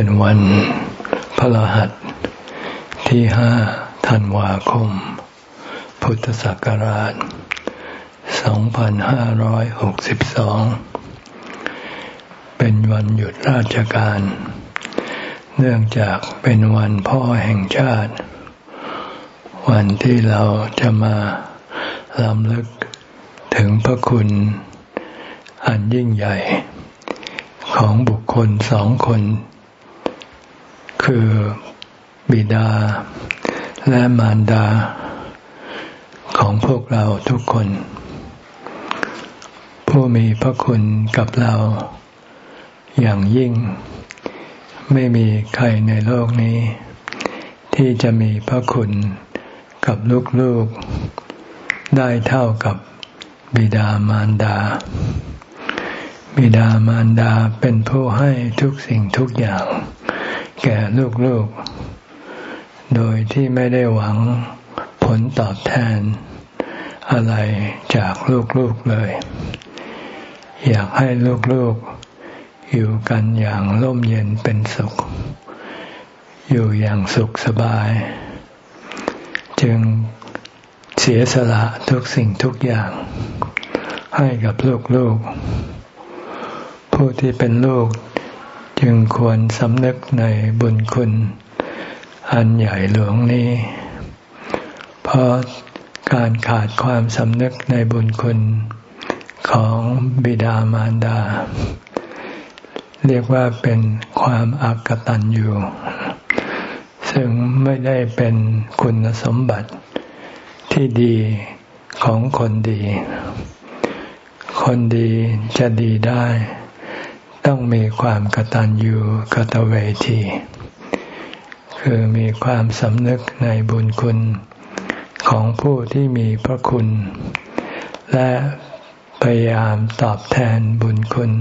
เป็นวันพระหัสที่ห้าธันวาคม พุทธศักราช 2562 เป็นวันหยุดราชการ เนื่องจากเป็นวันพ่อแห่งชาติ วันที่เราจะมาลำลึกถึงพระคุณ อันยิ่งใหญ่ของบุคคลสองคน คือบิดา และมารดา ของพวกเราทุกคน ผู้มีพระคุณกับเรา อย่างยิ่ง ไม่มีใครในโลกนี้ ที่จะมีพระคุณกับลูกๆได้เท่ากับบิดามารดา บิดามารดาเป็นผู้ให้ทุกสิ่งทุกอย่าง แก่ลูกๆ โดยที่ไม่ได้หวังผลตอบแทน อะไรจากลูกๆเลย อยากให้ลูกๆ อยู่กันอย่างร่มเย็นเป็นสุข อยู่อย่างสุขสบาย จึงเสียสละทุกสิ่งทุกอย่าง ให้กับลูกๆ ผู้ที่เป็นลูกจึงควรสำนึกในบุญคุณ อันใหญ่หลวงนี้ เพราะการขาดความสำนึกในบุญคุณของบิดามารดา เรียกว่าเป็นความอักตันอยู่ ซึ่งไม่ได้เป็นคุณสมบัติที่ดีของคนดี คนดีจะดีได้ ต้องมีความกตัญญูกตเวที คือมีความสำนึกในบุญคุณของผู้ที่มีพระคุณ และพยายามตอบแทนบุญคุณ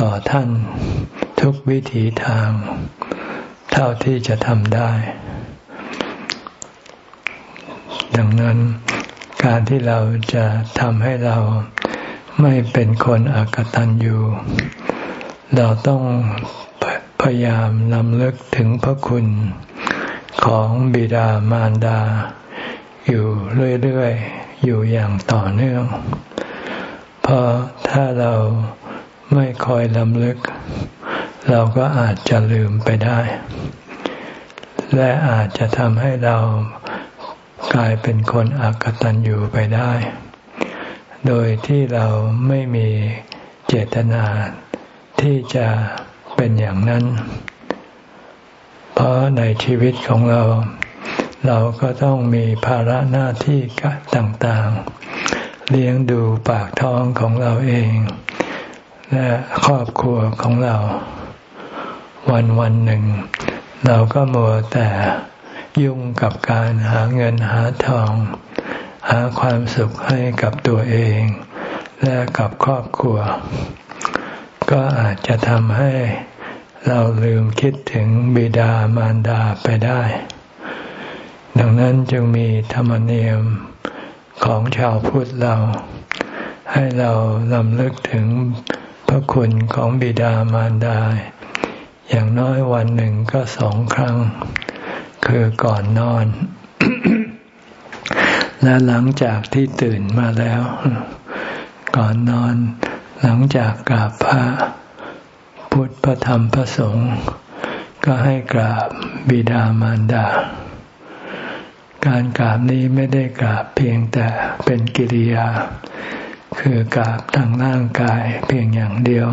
ต่อท่านทุกวิถีทาง เท่าที่จะทำได้ ดังนั้นการที่เราจะทำให้เราไม่เป็นคนอกตัญญู เราต้องพยายามนำลึกถึงพระคุณของบิดามารดา อยู่เรื่อยๆ อยู่อย่างต่อเนื่อง เพราะถ้าเราไม่คอยลำลึก เราก็อาจจะลืมไปได้ และอาจจะทำให้เรากลายเป็นคนอักตันอยู่ไปได้ โดยที่เราไม่มีเจตนา ที่จะเป็นอย่างนั้น เพราะในชีวิตของเรา เราก็ต้องมีภาระหน้าที่ต่างๆ เลี้ยงดูปากท้องของเราเอง และครอบครัวของเรา วันวันหนึ่ง เราก็มัวแต่ยุ่งกับการหาเงินหาทอง หาความสุขให้กับตัวเอง และกับครอบครัว ก็อาจจะทำให้เราลืมคิดถึงบิดามารดาไปได้ ดังนั้นจึงมีธรรมเนียมของชาวพุทธเรา ให้เราลำลึกถึงพระคุณของบิดามารดา อย่างน้อยวันหนึ่งก็สองครั้ง คือก่อนนอน และหลังจากที่ตื่นมาแล้ว ก่อนนอน หลังจากกราบพระพุทธพระธรรมพระสงฆ์ก็ให้กราบบิดามารดา การกราบนี้ไม่ได้กราบเพียงแต่เป็นกิริยา คือกราบทางร่างกายเพียงอย่างเดียว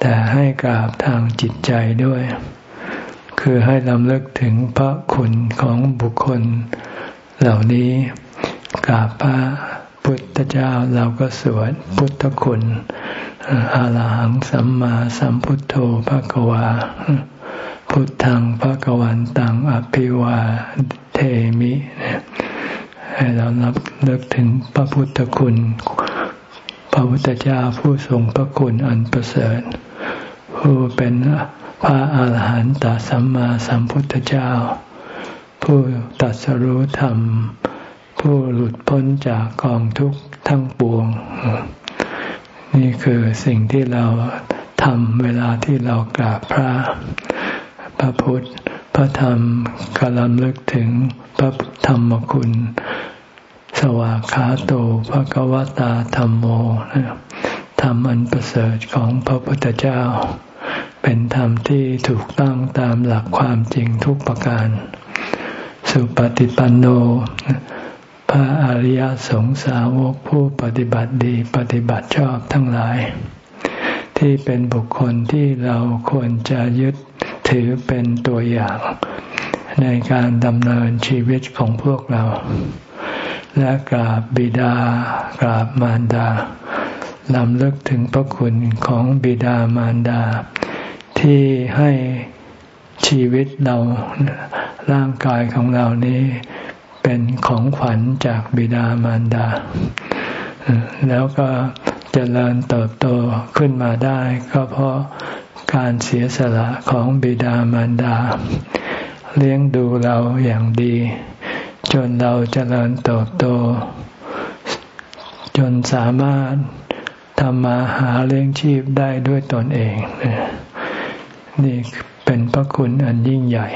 แต่ให้กราบทางจิตใจด้วย คือให้ลำลึกถึงพระคุณของบุคคล เหล่านี้กราบพระ พุทธเจ้าเราก็สวดพุทธคุณอาลหังสัมมาสัมพุทโธภะกวา พุทธังภะกวันตังอภิวาเทมิให้เรานับเลิกถึงพระพุทธคุณ พระพุทธเจ้าผู้ทรงพระคุณอันประเสริฐ ผู้เป็นพระอาหารหันตสัมมาสัมพุทธเจ้า ผู้ตัดสรู้ธรรม ผู้หลุดพ้นจากกองทุกข์ทั้งปวง นี่คือสิ่งที่เราทรมเวลาที่เรากราบพระ พระพุทธ พระธรรมกำลังลึกถึงพระธรรมคุณ สวากขาโตพระกวตาธรรมโมธรรมอันประเสริฐของพระพุทธเจ้า เป็นธรรมที่ถูกต้องตามหลักความจริงทุกประการ สุปฏิปันโน พระอริยสงสาวกผู้ปฏิบัติดีปฏิบัติชอบทั้งหลาย ที่เป็นบุคคลที่เราควรจะยึดถือเป็นตัวอย่าง ในการดำเนินชีวิตของพวกเรา และกราบบิดากราบมารดาลำลึกถึงพระคุณของบิดามารดา ที่ให้ชีวิตเราร่างกายของเรานี้ เป็นของขวัญจากบิดามารดา แล้วก็จเจริญเติบโตขึ้นมาได้ ก็เพราะการเสียสละของบิดามารดา เลี้ยงดูเราอย่างดี จนเราจเจริญเติบโต จนสามารถทำมาหาเลี้ยงชีพได้ด้วยตนเอง นี่เป็นพระคุณอันยิ่งใหญ่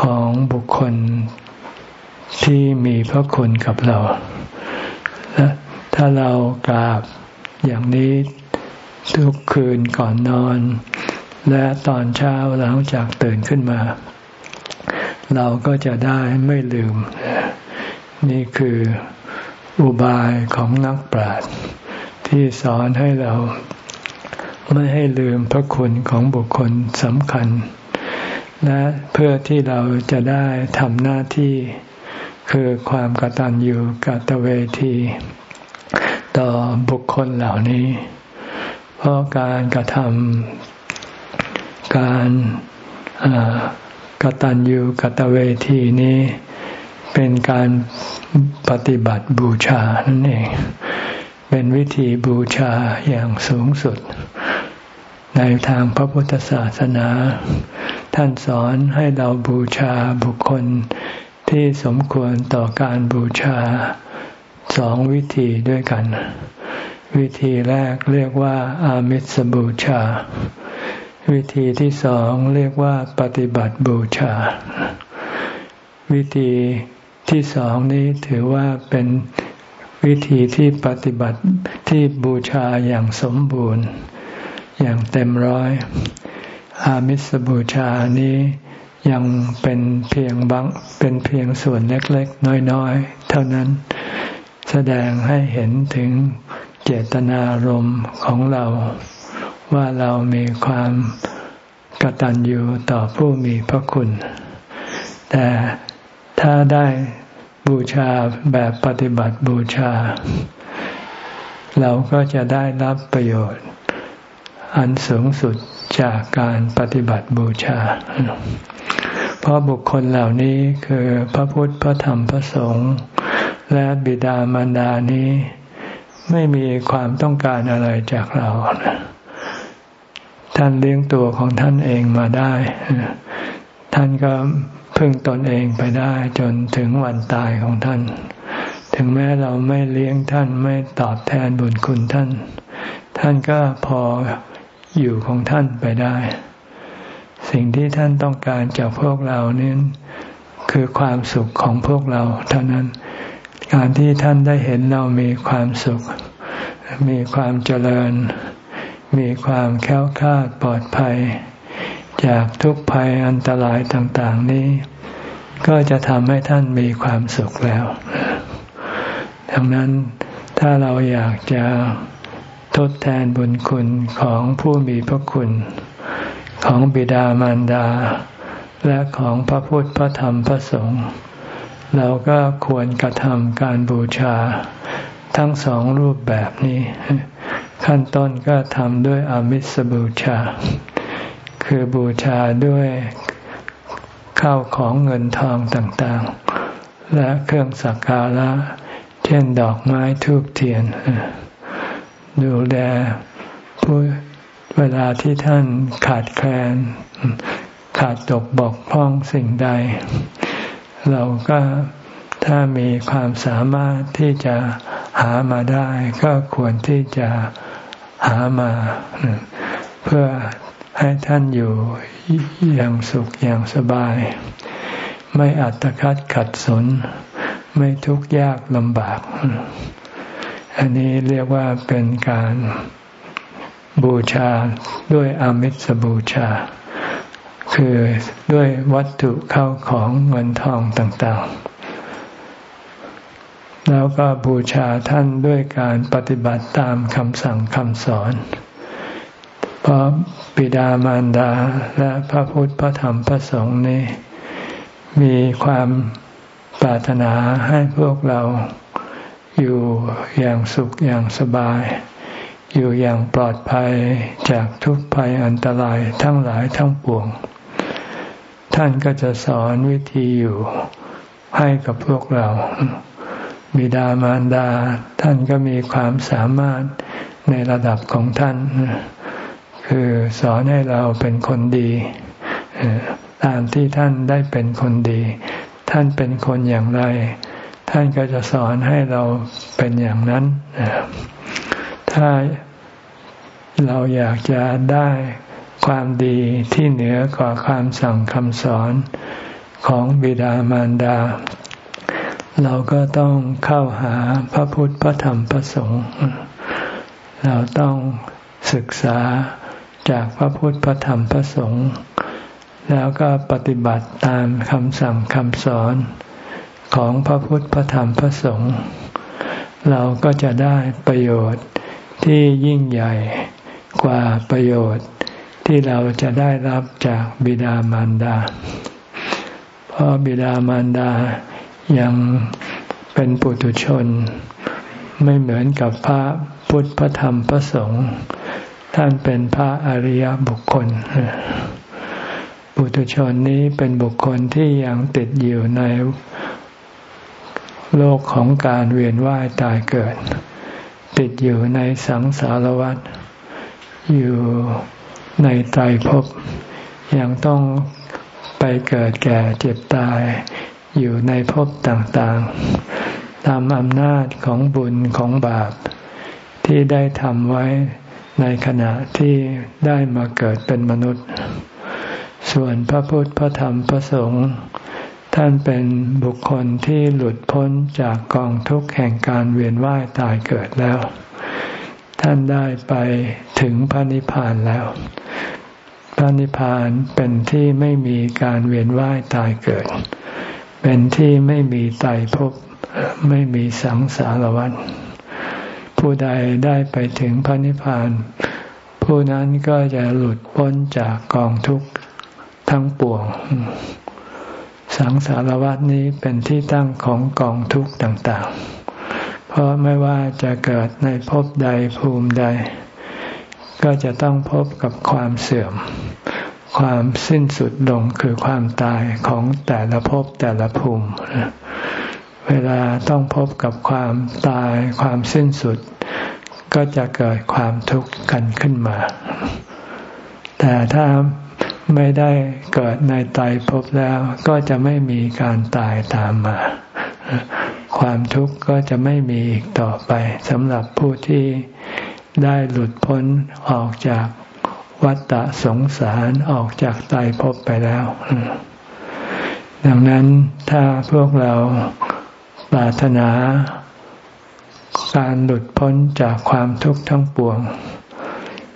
ของบุคคล ที่มีพระคุณกับเราและถ้าเรากราบอย่างนี้ทุกคืนก่อนนอน และตอนเช้าหลังจากตื่นขึ้นมา เราก็จะได้ไม่ลืม นี่คืออุบายของนักปราชญ์ที่สอนให้เราไม่ให้ลืมพระคุณของบุคคลสำคัญ และเพื่อที่เราจะได้ทำหน้าที่ คือความกตัญญูกตเวที ต่อบุคคลเหล่านี้ เพราะการกระทำการกตัญญูกตเวทีนี้ เป็นการปฏิบัติบูชานั่นเอง เป็นวิธีบูชาอย่างสูงสุด ในทางพระพุทธศาสนา ท่านสอนให้เราบูชาบุคคล ที่สมควรต่อการบูชาสองวิธีด้วยกัน วิธีแรกเรียกว่า อามิสบูชา วิธีที่สองเรียกว่า ปฏิบัติบูชา วิธีที่สองนี้ถือว่าเป็นวิธีที่ปฏิบัติที่บูชาอย่างสมบูรณ์ อย่างเต็มร้อย อามิสบูชานี้ ยังเป็นเพียงบางเป็นเพียงส่วนเล็กๆ น้อยๆ เท่านั้นแสดงให้เห็นถึงเจตนารมณ์ของเรา ว่าเรามีความกตัญญูต่อผู้มีพระคุณ แต่ถ้าได้บูชาแบบปฏิบัติบูชา เราก็จะได้รับประโยชน์ อันสูงสุดจากการปฏิบัติบูชา เพราะบุคคลเหล่านี้คือพระพุทธพระธรรมพระสงฆ์และบิดามารดานี้ ไม่มีความต้องการอะไรจากเรา ท่านเลี้ยงตัวของท่านเองมาได้ ท่านก็พึ่งตนเองไปได้จนถึงวันตายของท่าน ถึงแม้เราไม่เลี้ยงท่านไม่ตอบแทนบุญคุณท่าน ท่านก็พอ อยู่ของท่านไปได้ สิ่งที่ท่านต้องการจากพวกเรานี่คือความสุขของพวกเราเท่านั้น การที่ท่านได้เห็นเรามีความสุข มีความเจริญ มีความแค้วคลาดปลอดภัย จากทุกภัยอันตรายต่าง ๆ นี้ ก็จะทำให้ท่านมีความสุขแล้ว ดังนั้นถ้าเราอยากจะ ทดแทนบุญคุณของผู้มีพระคุณ ของบิดามารดา และของพระพุทธพระธรรมพระสงฆ์เราก็ควรกระทำการบูชาทั้งสองรูปแบบนี้ ขั้นต้นก็ทำด้วยอมิสบูชา คือบูชาด้วยข้าวของเงินทองต่างๆ และเครื่องสักการะ เช่นดอกไม้ทูบเทียน ดูแลผู้เวลาที่ท่านขาดแคลน ขาดตกบกพร่องสิ่งใด เราก็ถ้ามีความสามารถที่จะหามาได้ ก็ควรที่จะหามา เพื่อให้ท่านอยู่อย่างสุขอย่างสบาย ไม่อัตคัดขัดสน ไม่ทุกข์ยากลำบาก อันนี้เรียกว่าเป็นการบูชาด้วยอามิสบูชา คือด้วยวัตถุเข้าของเงินทองต่างๆ แล้วก็บูชาท่านด้วยการปฏิบัติตามคำสั่งคำสอน เพราะบิดามารดาและพระพุทธพระธรรมพระสงฆ์นี้ มีความปรารถนาให้พวกเรา อยู่อย่างสุขอย่างสบาย อยู่อย่างปลอดภัยจากทุกภัยอันตรายทั้งหลายทั้งปวง ท่านก็จะสอนวิธีอยู่ให้กับพวกเรา บิดามารดา ท่านก็มีความสามารถในระดับของท่าน คือสอนให้เราเป็นคนดีตามที่ท่านได้เป็นคนดี ท่านเป็นคนอย่างไร ท่านก็จะสอนให้เราเป็นอย่างนั้น ถ้าเราอยากจะได้ความดีที่เหนือกว่าความสั่งคำสอนของบิดามารดา เราก็ต้องเข้าหาพระพุทธพระธรรมพระสงฆ์เราต้องศึกษาจากพระพุทธพระธรรมพระสงฆ์แล้วก็ปฏิบัติตามคำสั่งคำสอน ของพระพุทธพระธรรมพระสงฆ์เราก็จะได้ประโยชน์ที่ยิ่งใหญ่กว่าประโยชน์ที่เราจะได้รับจากบิดามารดา เพราะบิดามารดายังเป็นปุถุชน ไม่เหมือนกับพระพุทธพระธรรมพระสงฆ์ท่านเป็นพระอริยบุคคลบุตุชนนี้เป็นบุคคลที่ยังติดอยู่ใน โลกของการเวียนว่ายตายเกิด ติดอยู่ในสังสารวัฏอยู่ในไตรภพยังต้องไปเกิดแก่เจ็บตาย อยู่ในภพต่างๆ ตามอำนาจของบุญของบาป ที่ได้ทำไว้ในขณะที่ได้มาเกิดเป็นมนุษย์ ส่วนพระพุทธพระธรรมพระสงฆ์ ท่านเป็นบุคคลที่หลุดพ้นจากกองทุกข์แห่งการเวียนว่ายตายเกิดแล้ว ท่านได้ไปถึงพระนิพพานแล้ว พระนิพพานเป็นที่ไม่มีการเวียนว่ายตายเกิด เป็นที่ไม่มีไตภพไม่มีสังสารวัฏผู้ใดได้ไปถึงพระนิพพาน ผู้นั้นก็จะหลุดพ้นจากกองทุกข์ทั้งปวง สังสารวัฏนี้เป็นที่ตั้งของกองทุกข์ต่างๆ เพราะไม่ว่าจะเกิดในภพใดภูมิใด ก็จะต้องพบกับความเสื่อม ความสิ้นสุดลงคือความตายของแต่ละภพแต่ละภูมิ เวลาต้องพบกับความตายความสิ้นสุด ก็จะเกิดความทุกข์กันขึ้นมา แต่ถ้า ไม่ได้เกิดในตายพบแล้ว ก็จะไม่มีการตายตามมา ความทุกข์ก็จะไม่มีอีกต่อไปสำหรับผู้ที่ได้หลุดพ้นออกจากวัฏสงสารออกจากตายพบไปแล้ว ดังนั้นถ้าพวกเราปรารถนาการหลุดพ้นจากความทุกข์ทั้งปวง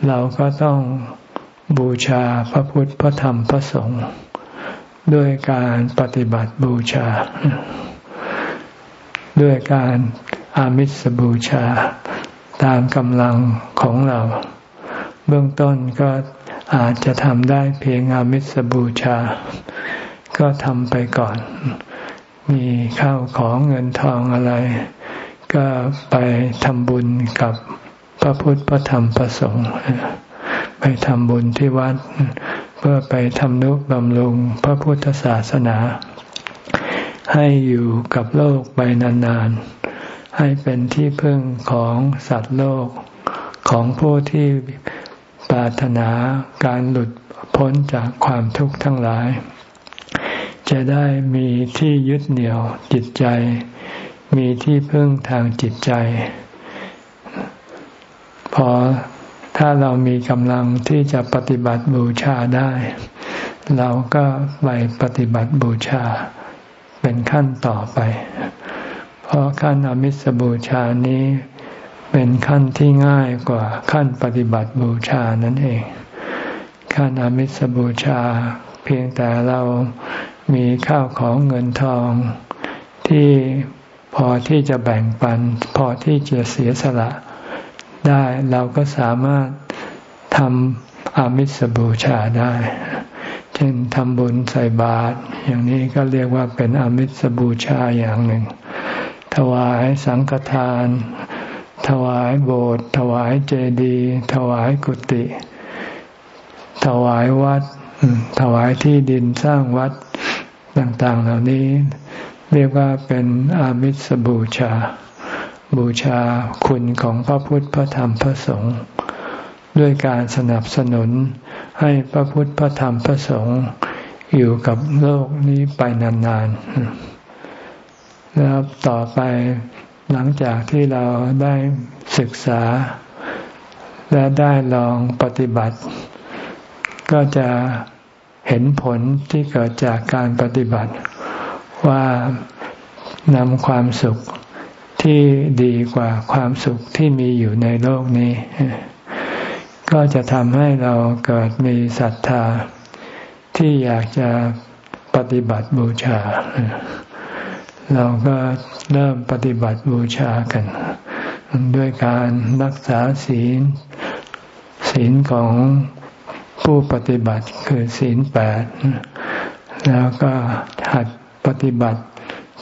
เราก็ต้อง บูชาพระพุทธพระธรรมพระสงฆ์ด้วยการปฏิบัติบูชา ด้วยการอามิสบูชา ตามกำลังของเรา เบื้องต้นก็อาจจะทำได้เพียงอามิสบูชา ก็ทำไปก่อน มีข้าวของเงินทองอะไร ก็ไปทำบุญกับพระพุทธพระธรรมพระสงฆ์ ไปทำบุญที่วัด เพื่อไปทำนุบำรุงพระพุทธศาสนา ให้อยู่กับโลกไปนานๆ ให้เป็นที่พึ่งของสัตว์โลกของผู้ที่ปรารถนาการหลุดพ้นจากความทุกข์ทั้งหลาย จะได้มีที่ยึดเหนี่ยวจิตใจ มีที่พึ่งทางจิตใจ พอ ถ้าเรามีกำลังที่จะปฏิบัติบูชาได้ เราก็ไปปฏิบัติบูชาเป็นขั้นต่อไป เพราะขั้นอมิสบูชานี้เป็นขั้นที่ง่ายกว่าขั้นปฏิบัติบูชานั่นเอง ขั้นอมิสบูชา เพียงแต่เรามีข้าวของเงินทองที่พอที่จะแบ่งปัน พอที่จะเสียสละ ได้เราก็สามารถทำอามิสบูชาได้ เช่นทำบุญใส่บาตรอย่างนี้ก็เรียกว่าเป็นอามิสบูชาอย่างหนึ่ง ถวายสังฆทาน ถวายโบสถ์ถวายเจดีย์ถวายกุฏิ ถวายวัด ถวายที่ดินสร้างวัดต่างๆเหล่านี้ เรียกว่าเป็นอามิสบูชา บูชาคุณของพระพุทธพระธรรมพระสงฆ์ด้วยการสนับสนุนให้พระพุทธพระธรรมพระสงฆ์อยู่กับโลกนี้ไปนานๆ แล้วต่อไปหลังจากที่เราได้ศึกษา และได้ลองปฏิบัติ ก็จะเห็นผลที่เกิดจากการปฏิบัติ ว่านำความสุข ที่ดีกว่าความสุขที่มีอยู่ในโลกนี้ ก็จะทำให้เราเกิดมีศรัทธา ที่อยากจะปฏิบัติบูชา เราก็เริ่มปฏิบัติบูชากัน ด้วยการรักษาศีล ศีลของผู้ปฏิบัติคือศีลแปดแล้วก็หัดปฏิบัติ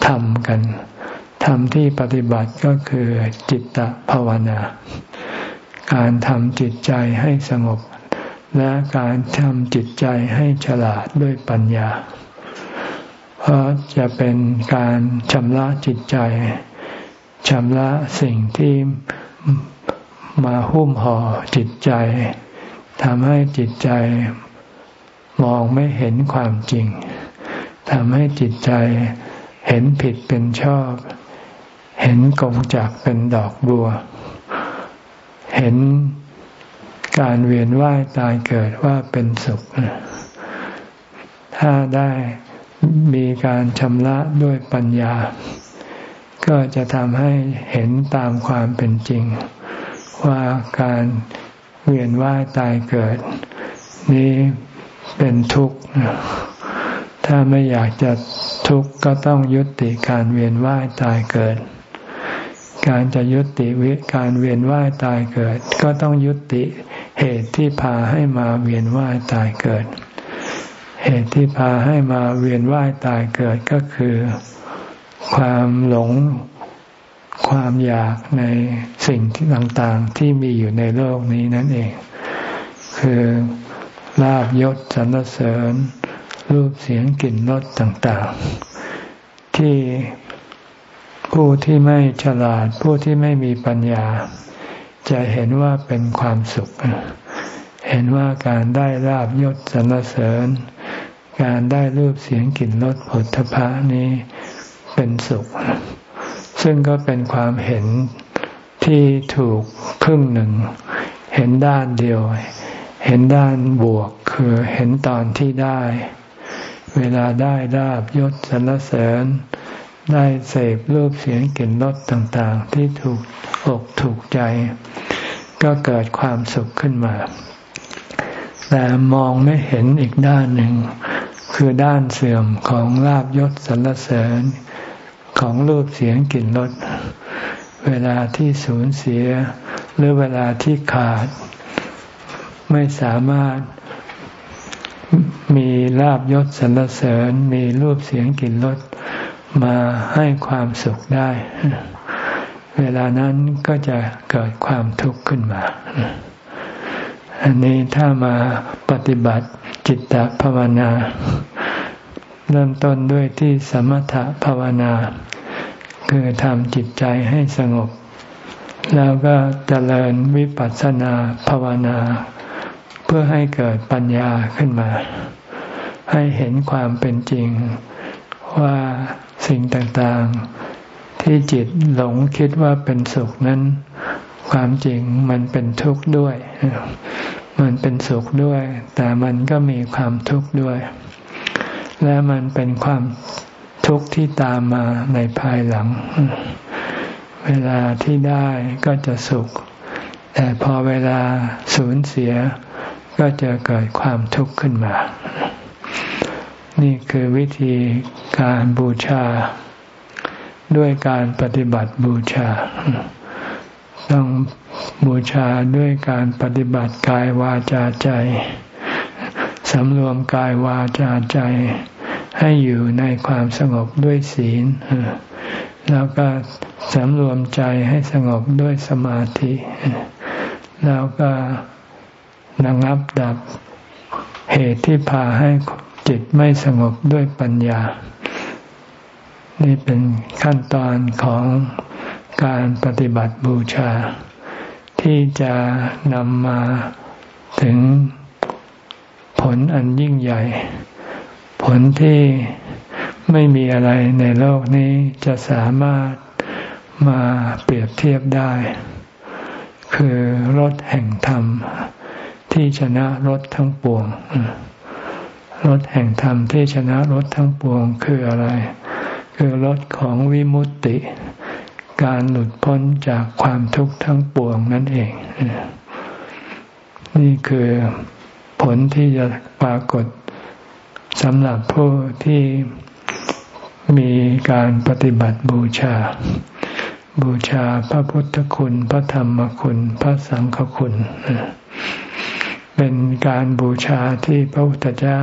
ธรรมกัน ธรรมที่ปฏิบัติก็คือจิตตภาวนา การทำจิตใจให้สงบ และการทำจิตใจให้ฉลาดด้วยปัญญา เพราะจะเป็นการชำระจิตใจชำระสิ่งที่มาหุ้มห่อจิตใจทำให้จิตใจมองไม่เห็นความจริงทำให้จิตใจเห็นผิดเป็นชอบ เห็นกงจากเป็นดอกบัว เห็นการเวียนว่ายตายเกิดว่าเป็นสุข ถ้าได้มีการชำระด้วยปัญญา ก็จะทำให้เห็นตามความเป็นจริง ว่าการเวียนว่ายตายเกิด นี้เป็นทุกข์ ถ้าไม่อยากจะทุกข์ก็ต้องยุติการเวียนว่ายตายเกิด การจะยุติวิการเวียนว่ายตายเกิด ก็ต้องยุติเหตุที่พาให้มาเวียนว่ายตายเกิด เหตุที่พาให้มาเวียนว่ายตายเกิดก็คือ ความหลงความอยากในสิ่งที่ต่างๆที่มีอยู่ในโลกนี้นั่นเอง คือลาบยศสรรเสริญ รูปเสียงกลิ่นรสต่างๆ ที่ ผู้ที่ไม่ฉลาดผู้ที่ไม่มีปัญญา จะเห็นว่าเป็นความสุข เห็นว่าการได้ลาบยศสรรเสริญ การได้รูปเสียงกลิ่นรสผลทพะนี้เป็นสุข ซึ่งก็เป็นความเห็นที่ถูกครึ่งหนึ่ง เห็นด้านเดียว เห็นด้านบวกคือเห็นตอนที่ได้ เวลาได้ลาบยศสรรเสริญ ได้เสพรูปเสียงกลิ่นรสต่างๆ ที่ถูกอกถูกใจ ก็เกิดความสุขขึ้นมา แต่มองไม่เห็นอีกด้านหนึ่ง คือด้านเสื่อมของลาบยศสรรเสริญของรูปเสียงกลิ่นรสเวลาที่สูญเสีย หรือเวลาที่ขาด ไม่สามารถมีลาบยศสรรเสริญมีรูปเสียงกลิ่นรส มาให้ความสุขได้ เวลานั้นก็จะเกิดความทุกข์ขึ้นมา อันนี้ถ้ามาปฏิบัติจิตตภาวนา เริ่มต้นด้วยที่สมถภาวนา คือทำจิตใจให้สงบ แล้วก็เจริญวิปัสสนาภาวนา เพื่อให้เกิดปัญญาขึ้นมา ให้เห็นความเป็นจริงว่า สิ่งต่างๆ ที่จิตหลงคิดว่าเป็นสุขนั้น ความจริงมันเป็นทุกข์ด้วย มันเป็นสุขด้วย แต่มันก็มีความทุกข์ด้วย และมันเป็นความทุกข์ที่ตามมาในภายหลัง เวลาที่ได้ก็จะสุข แต่พอเวลาสูญเสียก็จะเกิดความทุกข์ขึ้นมา นี่คือวิธีการบูชา ด้วยการปฏิบัติบูชา ต้องบูชาด้วยการปฏิบัติกายวาจาใจสำรวมกายวาจาใจ ให้อยู่ในความสงบด้วยศีล แล้วก็สำรวมใจให้สงบด้วยสมาธิ แล้วก็ระงับดับเหตุที่พาให้ จิตไม่สงบด้วยปัญญา นี่เป็นขั้นตอนของการปฏิบัติบูชา ที่จะนำมาถึงผลอันยิ่งใหญ่ ผลที่ไม่มีอะไรในโลกนี้จะสามารถมาเปรียบเทียบได้ คือรถแห่งธรรม ที่ชนะรถทั้งปวง รถแห่งธรรมที่ชนะรถทั้งปวงคืออะไร คือรถของวิมุตติ การหลุดพ้นจากความทุกข์ทั้งปวงนั่นเอง นี่คือผลที่จะปรากฏสำหรับผู้ที่มีการปฏิบัติบูชา บูชาพระพุทธคุณ พระธรรมคุณ พระสังฆคุณ เป็นการบูชาที่พระพุทธเจ้า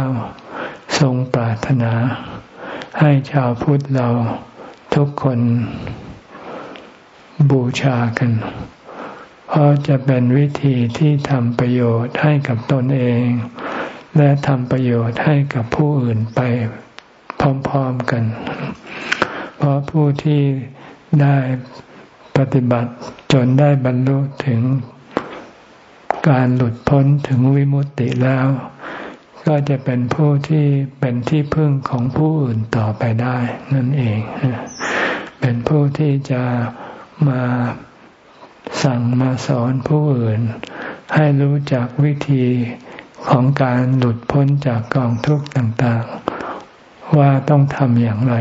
ทรงปรารถนา ให้ชาวพุทธเราทุกคนบูชากัน เพราะจะเป็นวิธีที่ทำประโยชน์ให้กับตนเอง และทำประโยชน์ให้กับผู้อื่นไปพร้อมๆกัน เพราะผู้ที่ได้ปฏิบัติจนได้บรรลุถึง การหลุดพ้นถึงวิมุตติแล้ว ก็จะเป็นผู้ที่เป็นที่พึ่งของผู้อื่นต่อไปได้ นั่นเอง เป็นผู้ที่จะมาสั่งมาสอนผู้อื่น ให้รู้จักวิธีของการหลุดพ้นจากกองทุกข์ต่างๆ ว่าต้องทำอย่างไร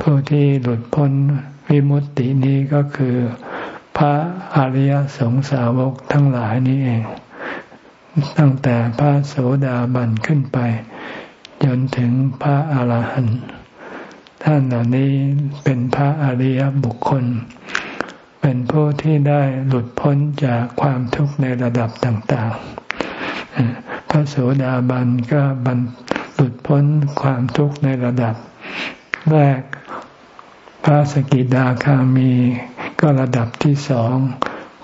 ผู้ที่หลุดพ้นวิมุตตินี้ก็คือ พระอริยสงสาวกทั้งหลายนี้เอง ตั้งแต่พระโสดาบันขึ้นไป จนถึงพระอาหารหันต์ท่านเหล่านี้เป็นพระอริยบุคคล เป็นผู้ที่ได้หลุดพ้นจากความทุกข์ในระดับต่าง ๆ พระโสดาบันก็บรรหลุดพ้นความทุกข์ในระดับ แรกพระสกิดาคามี ก็ระดับที่สอง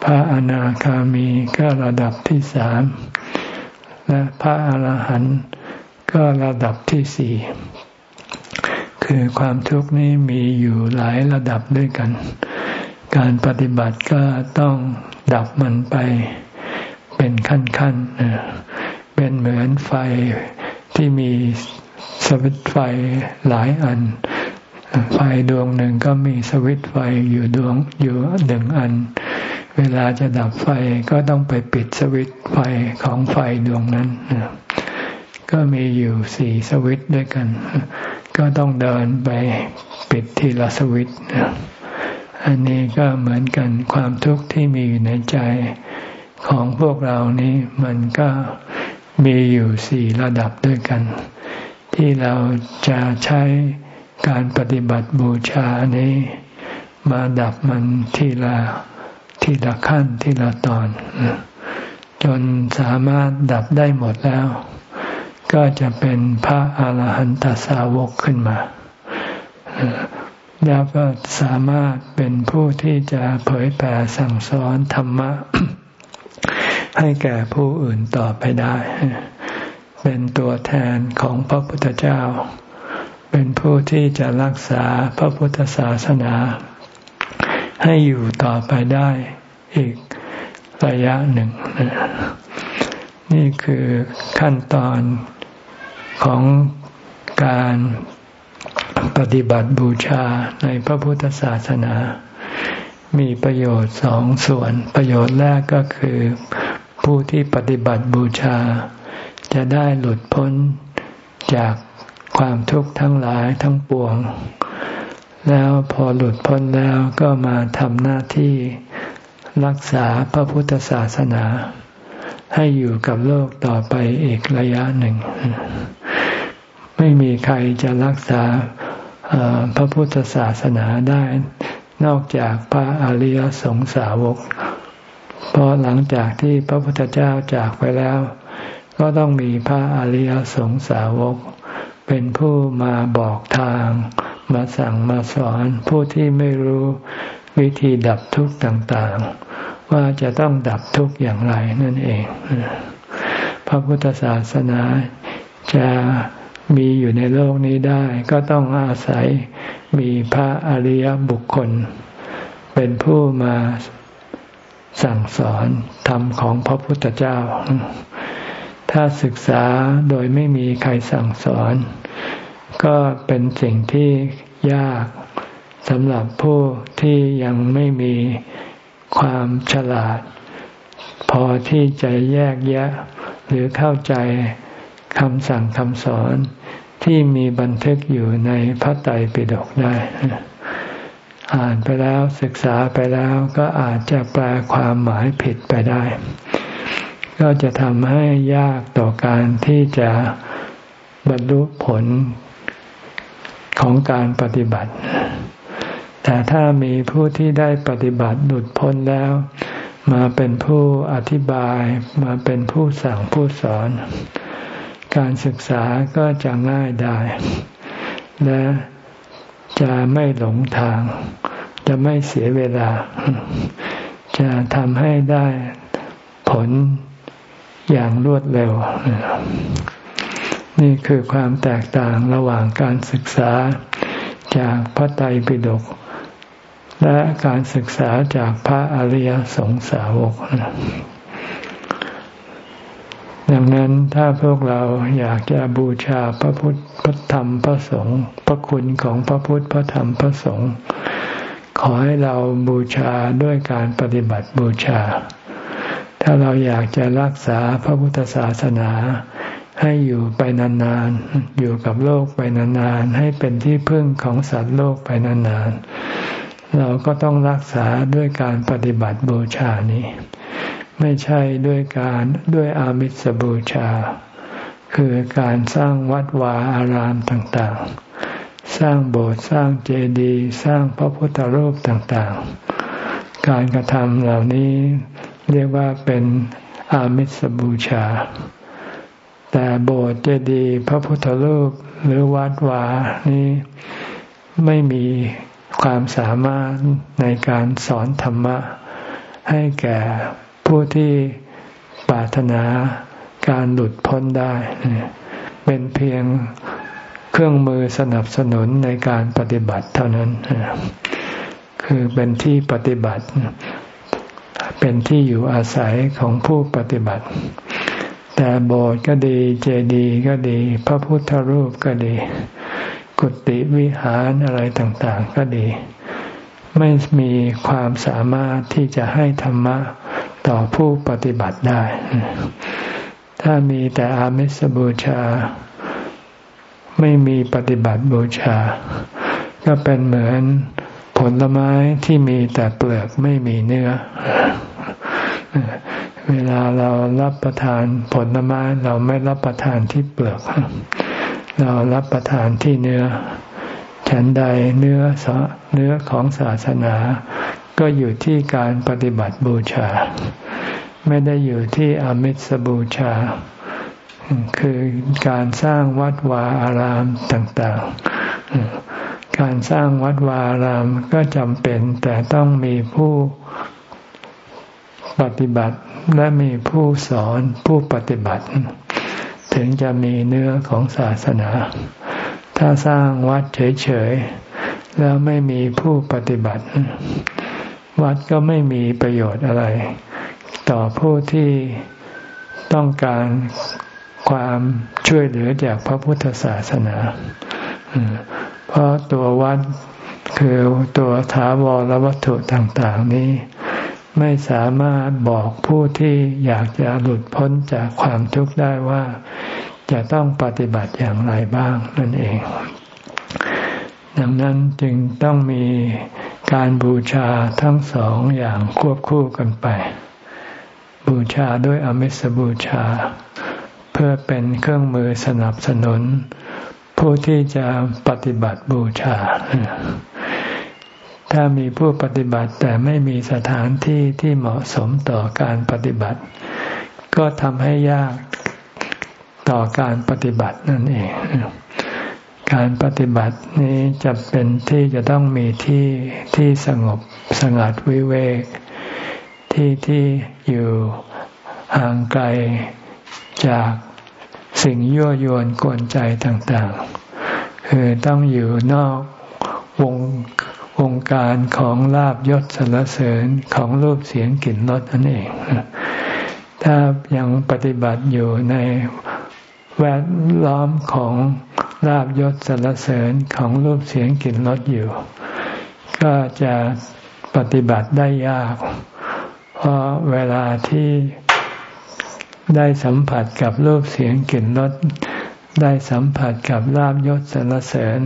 พระอนาคามีก็ระดับที่สาม และพระอาหารหันต์ก็ระดับที่สี่ คือความทุกข์นี้มีอยู่หลายระดับด้วยกัน การปฏิบัติก็ต้องดับมันไปเป็นขั้นๆ เป็นเหมือนไฟที่มีสวิตไฟหลายอัน ไฟดวงหนึ่งก็มีสวิตไฟอยู่ดวงอยู่หนึ่งอัน เวลาจะดับไฟก็ต้องไปปิดสวิตไฟของไฟดวงนั้น ก็มีอยู่สี่สวิตด้วยกัน ก็ต้องเดินไปปิดทีละสวิตอันนี้ก็เหมือนกันความทุกข์ที่มีอยู่ในใจของพวกเรานี้มันก็มีอยู่สี่ระดับด้วยกัน ที่เราจะใช้ การปฏิบัติบูชานี้ มาดับมันทีละทีละขั้นทีละตอน จนสามารถดับได้หมดแล้ว ก็จะเป็นพระอาหารหันตสาวกขึ้นมา แล้วก็สามารถเป็นผู้ที่จะเผยแผ่สั่งสอนธรรมะ ให้แก่ผู้อื่นต่อไปได้ เป็นตัวแทนของพระพุทธเจ้า เป็นผู้ที่จะรักษาพระพุทธศาสนา ให้อยู่ต่อไปได้อีกระยะหนึ่ง นี่คือขั้นตอนของการปฏิบัติบูชาในพระพุทธศาสนา มีประโยชน์สองส่วน ประโยชน์แรกก็คือผู้ที่ปฏิบัติบูชา จะได้หลุดพ้นจาก ความทุกข์ทั้งหลายทั้งปวง แล้วพอหลุดพ้นแล้วก็มาทำหน้าที่รักษาพระพุทธศาสนา ให้อยู่กับโลกต่อไปอีกระยะหนึ่ง ไม่มีใครจะรักษาพระพุทธศาสนาได้ นอกจากพระอริยสงสาวก เพราะหลังจากที่พระพุทธเจ้าจากไปแล้ว ก็ต้องมีพระอริยสงสาวก เป็นผู้มาบอกทาง มาสั่งมาสอนผู้ที่ไม่รู้วิธีดับทุกข์ต่างๆ ว่าจะต้องดับทุกข์อย่างไรนั่นเอง พระพุทธศาสนาจะมีอยู่ในโลกนี้ได้ก็ต้องอาศัยมีพระอริยบุคคล เป็นผู้มาสั่งสอนธรรมของพระพุทธเจ้า ถ้าศึกษาโดยไม่มีใครสั่งสอน ก็เป็นสิ่งที่ยากสำหรับผู้ที่ยังไม่มีความฉลาด พอที่จะแยกแยะ หรือเข้าใจคำสั่งคำสอนที่มีบันทึกอยู่ในพระไตรปิฎกได้ อ่านไปแล้วศึกษาไปแล้วก็อาจจะแปลความหมายผิดไปได้ ก็จะทำให้ยากต่อการที่จะบรรลุผล ของการปฏิบัติ แต่ถ้ามีผู้ที่ได้ปฏิบัติหลุดพ้นแล้ว มาเป็นผู้อธิบาย มาเป็นผู้สั่งผู้สอน การศึกษาก็จะง่ายได้ และจะไม่หลงทาง จะไม่เสียเวลา จะทำให้ได้ผลอย่างรวดเร็ว นี่คือความแตกต่างระหว่างการศึกษาจากพระไตรปิฎกและการศึกษาจากพระอริยสงสาวก ดังนั้นถ้าพวกเราอยากจะบูชาพระพุทธพระธรรมพระสงฆ์พระคุณของพระพุทธพระธรรมพระสงฆ์ขอให้เราบูชาด้วยการปฏิบัติบูชา ถ้าเราอยากจะรักษาพระพุทธศาสนา ให้อยู่ไปนานๆ อยู่กับโลกไปนานๆ ให้เป็นที่พึ่งของสัตว์โลกไปนานๆ เราก็ต้องรักษาด้วยการปฏิบัติบูชานี้ ไม่ใช่ด้วยการด้วยอามิสบูชา คือการสร้างวัดวาอารามต่างๆ สร้างโบสถ์สร้างเจดีย์สร้างพระพุทธรูปต่างๆ การกระทำเหล่านี้เรียกว่าเป็นอามิสบูชา แต่โบสถ์เจดีย์พระพุทธรูปหรือวัดวานี้ไม่มีความสามารถในการสอนธรรมะ ให้แก่ผู้ที่ปรารถนาการหลุดพ้นได้ เป็นเพียงเครื่องมือสนับสนุนในการปฏิบัติเท่านั้น คือเป็นที่ปฏิบัติ เป็นที่อยู่อาศัยของผู้ปฏิบัติ แต่โบสถ์ก็ดี เจดีย์ก็ดี พระพุทธรูปก็ดี กุฏิวิหารอะไรต่างๆ ก็ดี ไม่มีความสามารถที่จะให้ธรรมะต่อผู้ปฏิบัติได้ ถ้ามีแต่อามิสบูชา ไม่มีปฏิบัติบูชา ก็เป็นเหมือนผลไม้ที่มีแต่เปลือกไม่มีเนื้อ เวลาเรารับประทานผลไม้เราไม่รับประทานที่เปลือก เรารับประทานที่เนื้อ ฉันใดเนื้อเนื้อของศาสนา ก็อยู่ที่การปฏิบัติบูชา ไม่ได้อยู่ที่อมิสบูชา คือการสร้างวัดวาอารามต่างๆ การสร้างวัดวาอารามก็จำเป็นแต่ต้องมีผู้ ปฏิบัติและมีผู้สอนผู้ปฏิบัติ ถึงจะมีเนื้อของศาสนา ถ้าสร้างวัดเฉยๆ แล้วไม่มีผู้ปฏิบัติ วัดก็ไม่มีประโยชน์อะไร ต่อผู้ที่ต้องการความช่วยเหลือจากพระพุทธศาสนา เพราะตัววัดคือตัวถาวรวัตถุต่าง ๆ นี้ ไม่สามารถบอกผู้ที่อยากจะหลุดพ้นจากความทุกข์ได้ว่าจะต้องปฏิบัติอย่างไรบ้างนั่นเอง ดังนั้นจึงต้องมีการบูชาทั้งสองอย่างควบคู่กันไป บูชาด้วยอมิสบูชา เพื่อเป็นเครื่องมือสนับสนุน ผู้ที่จะปฏิบัติบูชา ถ้ามีผู้ปฏิบัติแต่ไม่มีสถานที่ที่เหมาะสมต่อการปฏิบัติ ก็ทำให้ยากต่อการปฏิบัตินั่นเอง การปฏิบัตินี้จะเป็นที่จะต้องมีที่ที่สงบสงัดวิเวก ที่ที่อยู่ห่างไกลจากสิ่งยั่วยวนกวนใจต่างๆ คือต้องอยู่นอกวง วงการของลาบยศสรรเสริญของรูปเสียงกลิ่นรสนั่นเอง ถ้ายังปฏิบัติอยู่ในแวดล้อมของลาบยศสรรเสริญของรูปเสียงกลิ่นรสอยู่ ก็จะปฏิบัติได้ยาก เพราะเวลาที่ได้สัมผัสกับรูปเสียงกลิ่นรสได้สัมผัสกับลาบยศสรรเสริญ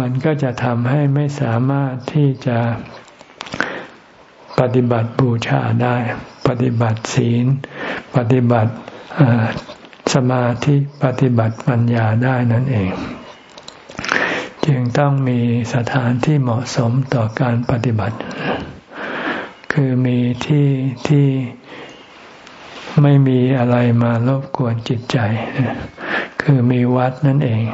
มันก็จะทำให้ไม่สามารถที่จะปฏิบัติบูชาได้ ปฏิบัติศีล ปฏิบัติสมาธิปฏิบัติปัญญาได้นั่นเอง จึงต้องมีสถานที่เหมาะสมต่อการปฏิบัติ คือมีที่ที่ไม่มีอะไรมารบกวนจิตใจ คือมีวัดนั่นเอง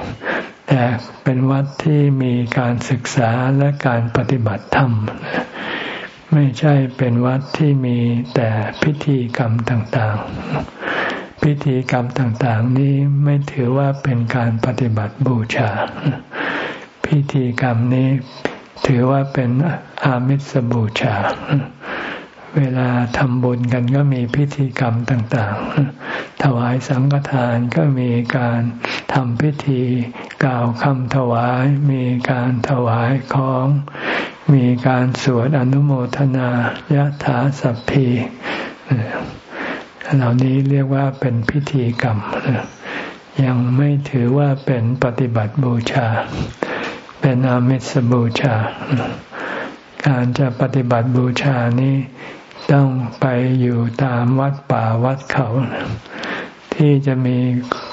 แต่เป็นวัดที่มีการศึกษาและการปฏิบัติธรรม ไม่ใช่เป็นวัดที่มีแต่พิธีกรรมต่างๆ พิธีกรรมต่างๆ นี้ไม่ถือว่าเป็นการปฏิบัติบูชา พิธีกรรมนี้ถือว่าเป็นอามิสบูชา เวลาทำบุญกันก็มีพิธีกรรมต่างๆ ถวายสังฆทานก็มีการทำพิธีกล่าวคำถวาย มีการถวายของ มีการสวดอนุโมทนายะถาสัพพีเหล่านี้เรียกว่าเป็นพิธีกรรม ยังไม่ถือว่าเป็นปฏิบัติบูชา เป็นอามิสบูชาการจะปฏิบัติบูชานี้ ต้องไปอยู่ตามวัดป่าวัดเขา ที่จะมี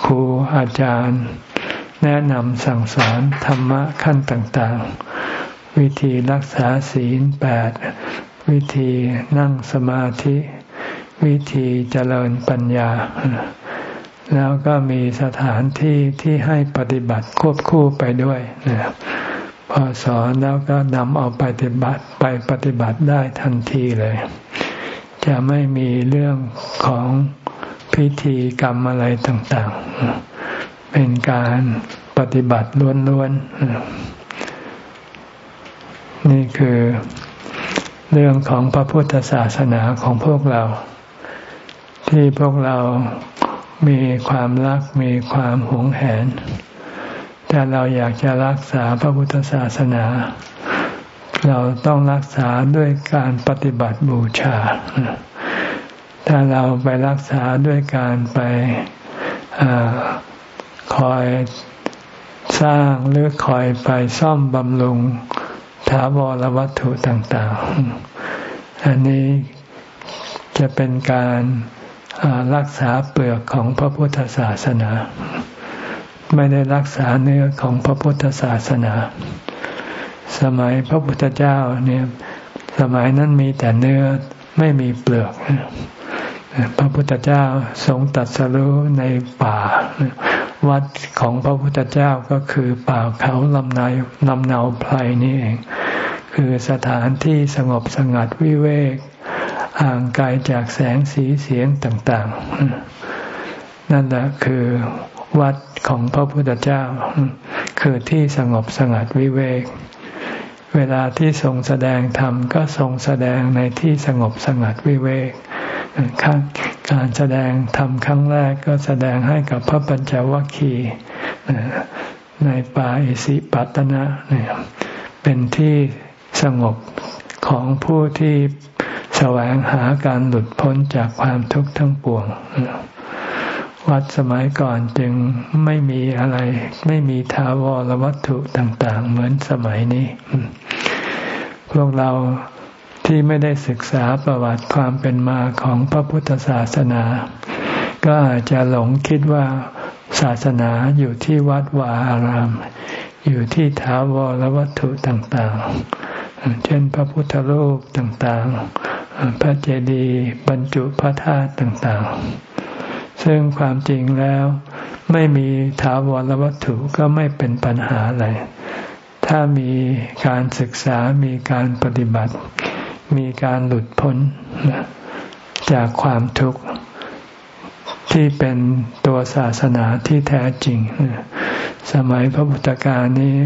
ครูอาจารย์ แนะนำสั่งสอนธรรมะขั้นต่างๆ วิธีรักษาศีลแปดวิธีนั่งสมาธิ วิธีเจริญปัญญา แล้วก็มีสถานที่ที่ให้ปฏิบัติควบคู่ไปด้วย พอสอนแล้วก็นำเอาไปปฏิบัติไปปฏิบัติได้ทันทีเลย จะไม่มีเรื่องของพิธีกรรมอะไรต่างๆ เป็นการปฏิบัติล้วนๆ นี่คือเรื่องของพระพุทธศาสนาของพวกเรา ที่พวกเรามีความรักมีความหวงแหน แต่เราอยากจะรักษาพระพุทธศาสนา เราต้องรักษาด้วยการปฏิบัติบูชา ถ้าเราไปรักษาด้วยการไปอคอยสร้างหรือคอยไปซ่อมบำรุงถาวรวัตถุต่างๆ อันนี้จะเป็นการรักษาเปลือกของพระพุทธศาสนา ไม่ได้รักษาเนื้อของพระพุทธศาสนา สมัยพระพุทธเจ้าเนี่ยสมัยนั้นมีแต่เนื้อไม่มีเปลือก พระพุทธเจ้าทรงตัดสรู้ในป่า วัดของพระพุทธเจ้าก็คือป่าเขาลำนายลำเนาไพรนี่เอง คือสถานที่สงบสงัดวิเวกห่างไกลจากแสงสีเสียงต่าง ๆ นั่นแหละคือ วัดของพระพุทธเจ้า คือที่สงบสงัดวิเวก เวลาที่ทรงแสดงธรรมก็ทรงแสดงในที่สงบสงัดวิเวกการแสดงธรรมครั้งแรกก็แสดงให้กับพระปัญจวัคคีย์ในป่าอิสิปัตนะเปเป็นที่สงบของผู้ที่แสวงหาการหลุดพ้นจากความทุกข์ทั้งปวง วัดสมัยก่อนจึงไม่มีอะไร ไม่มีทาวรวัตถุต่างๆ เหมือนสมัยนี้ พวกเราที่ไม่ได้ศึกษาประวัติความเป็นมาของพระพุทธศาสนา ก็อาจจะหลงคิดว่าศาสนาอยู่ที่วัดวาอาราม อยู่ที่ถาวรวัตถุต่างๆ เช่นพระพุทธรูปต่างๆ พระเจดีย์บรรจุพระธาตุต่างๆ ซึ่งความจริงแล้ว ไม่มีถาวรวัตถุก็ไม่เป็นปัญหาอะไร ถ้ามีการศึกษามีการปฏิบัติ มีการหลุดพ้นจากความทุกข์ที่เป็นตัวศาสนาที่แท้จริง สมัยพระพุทธกาลนี้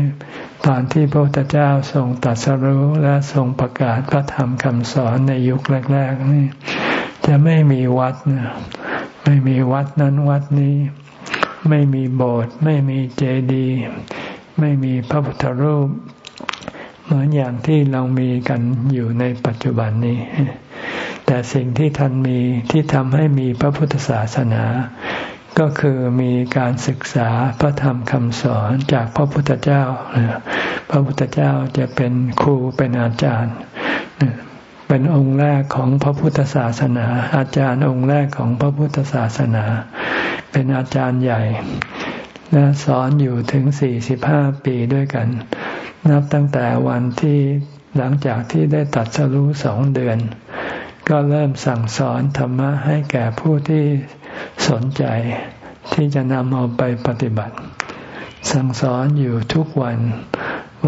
ตอนที่พระพุทธเจ้าทรงตรัสรู้และทรงประกาศพระธรรมคำสอนในยุคแรก ๆ นี่ จะไม่มีวัดนะ ไม่มีวัดนั้นวัดนี้ ไม่มีโบสถ์ไม่มีเจดีย์ไม่มีพระพุทธรูป เหมือนอย่างที่เรามีกันอยู่ในปัจจุบันนี้ แต่สิ่งที่ท่านมีที่ทำให้มีพระพุทธศาสนา ก็คือมีการศึกษาพระธรรมคำสอนจากพระพุทธเจ้า พระพุทธเจ้าจะเป็นครูเป็นอาจารย์ เป็นองค์แรกของพระพุทธศาสนา อาจารย์องค์แรกของพระพุทธศาสนา เป็นอาจารย์ใหญ่ และสอนอยู่ถึงสี่สิบห้าปีด้วยกัน นับตั้งแต่วันที่หลังจากที่ได้ตัดสรู้สองเดือน ก็เริ่มสั่งสอนธรรมะให้แก่ผู้ที่สนใจ ที่จะนำเอาไปปฏิบัติ สั่งสอนอยู่ทุกวัน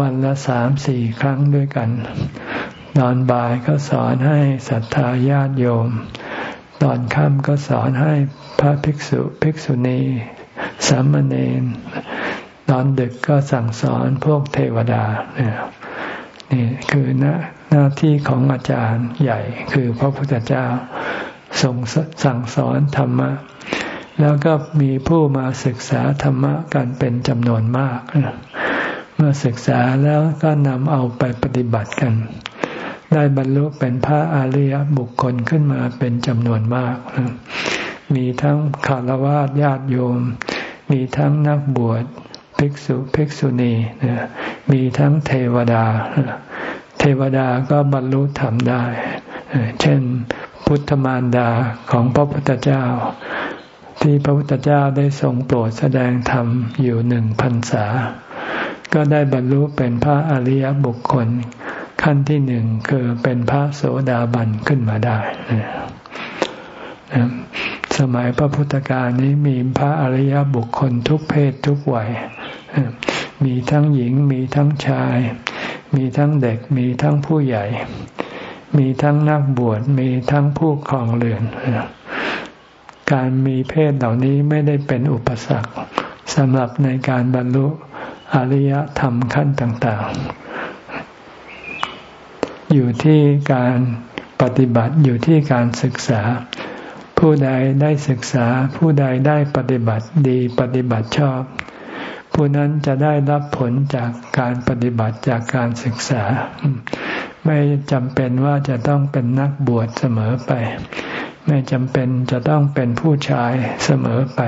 วันละสามสี่ครั้งด้วยกัน ตอนบ่ายก็สอนให้ศรัทธาญาติโยม ตอนค่ำก็สอนให้พระภิกษุภิกษุณีสามเณรตอนดึกก็สั่งสอนพวกเทวดาเนี่ยนี่คือหนะหน้าที่ของอาจารย์ใหญ่คือพระพุทธเจ้าทรงสั่งสอนธรรมะ แล้วก็มีผู้มาศึกษาธรรมะกันเป็นจำนวนมาก เมื่อศึกษาแล้วก็นำเอาไปปฏิบัติกัน ได้บรรลุเป็นพระอริยบุคคลขึ้นมาเป็นจำนวนมาก มีทั้งคารวะญาติโยม มีทั้งนักบวชภิกษุภิกษุณี มีทั้งเทวดา เทวดาก็บรรลุธรรมได้ เช่น พุทธมารดาของพระพุทธเจ้า ที่พระพุทธเจ้าได้ทรงโปรดแสดงธรรมอยู่หนึ่งพันษา ก็ได้บรรลุเป็นพระอริยบุคคล ขั้นที่หนึ่งคือเป็นพระโสดาบันขึ้นมาได้สมัยพระพุทธกาลนี้มีพระอริยบุคคลทุกเพศทุกวัยมีทั้งหญิงมีทั้งชาย มีทั้งเด็กมีทั้งผู้ใหญ่ มีทั้งนักบวชมีทั้งผู้ครองเรือน การมีเพศเหล่านี้ไม่ได้เป็นอุปสรรคสำหรับในการบรรลุอริยธรรมขั้นต่าง ๆ อยู่ที่การปฏิบัติอยู่ที่การศึกษา ผู้ใดได้ศึกษา ผู้ใดได้ปฏิบัติดีปฏิบัติชอบ ผู้นั้นจะได้รับผลจากการปฏิบัติจากการศึกษา ไม่จำเป็นว่าจะต้องเป็นนักบวชเสมอไป ไม่จำเป็นจะต้องเป็นผู้ชายเสมอไป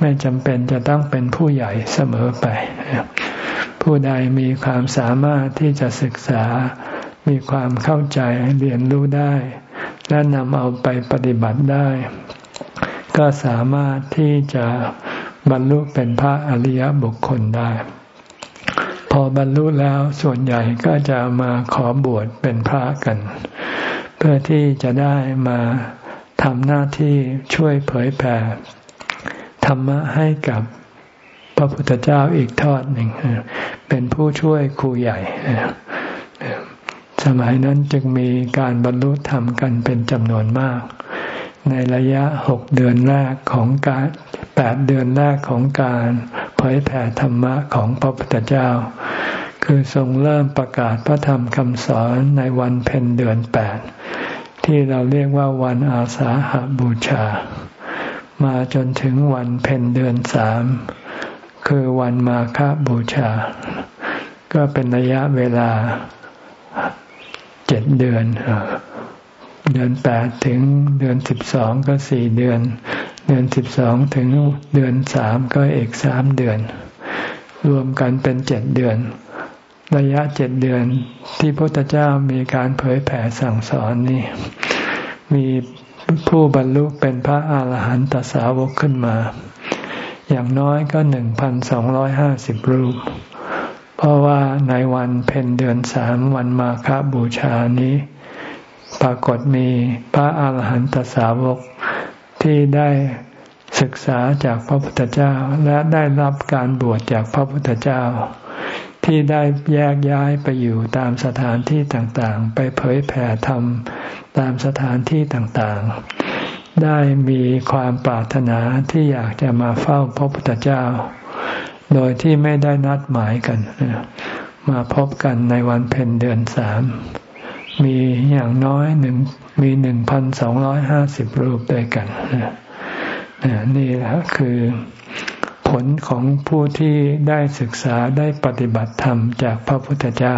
ไม่จำเป็นจะต้องเป็นผู้ใหญ่เสมอไป ผู้ใดมีความสามารถที่จะศึกษา มีความเข้าใจเรียนรู้ได้ และนำเอาไปปฏิบัติได้ ก็สามารถที่จะบรรลุเป็นพระอริยบุคคลได้ พอบรรลุแล้วส่วนใหญ่ก็จะมาขอบวชเป็นพระกัน เพื่อที่จะได้มาทำหน้าที่ช่วยเผยแผ่ธรรมะให้กับพระพุทธเจ้าอีกทอดหนึ่ง เป็นผู้ช่วยครูใหญ่ สมัยนั้นจึงมีการบรรลุธรรมกันเป็นจำนวนมาก ในระยะหกเดือนแรกของการแปดเดือนแรกของการเผยแผ่ธรรมะของพระพุทธเจ้า คือทรงเริ่มประกาศพระธรรมคำสอนในวันเพ็ญเดือนแปดที่เราเรียกว่าวันอาสาหาบูชา มาจนถึงวันเพ็ญเดือนสามคือวันมาฆบูชา ก็เป็นระยะเวลา เจ็ดเดือน เดือนแปดถึงเดือนสิบสองก็สี่เดือน เดือนสิบสองถึงเดือนสามก็อีกสามเดือน รวมกันเป็นเจ็ดเดือน ระยะเจ็ดเดือนที่พระพุทธเจ้ามีการเผยแผ่สั่งสอนนี่มีผู้บรรลุเป็นพระอาหารหันตสาวกขึ้นมา อย่างน้อยก็หนึ่งพันสองร้อยห้าสิบรูป เพราะว่าในวันเพ็ญเดือนสามวันมาฆบูชานี้ ปรากฏมีพระอาหารหันตสาวกที่ได้ศึกษาจากพระพุทธเจ้าและได้รับการบวชจากพระพุทธเจ้า ที่ได้แยกย้ายไปอยู่ตามสถานที่ต่างๆ ไปเผยแผ่ธรรมตามสถานที่ต่างๆ ได้มีความปรารถนาที่อยากจะมาเฝ้าพระพุทธเจ้า โดยที่ไม่ได้นัดหมายกัน มาพบกันในวันเพ็ญเดือนสาม มีอย่างน้อยหนึ่งมีหนึ่งพันสองร้อยห้าสิบรูปด้วยกัน นี่แหละคือผลของผู้ที่ได้ศึกษาได้ปฏิบัติธรรมจากพระพุทธเจ้า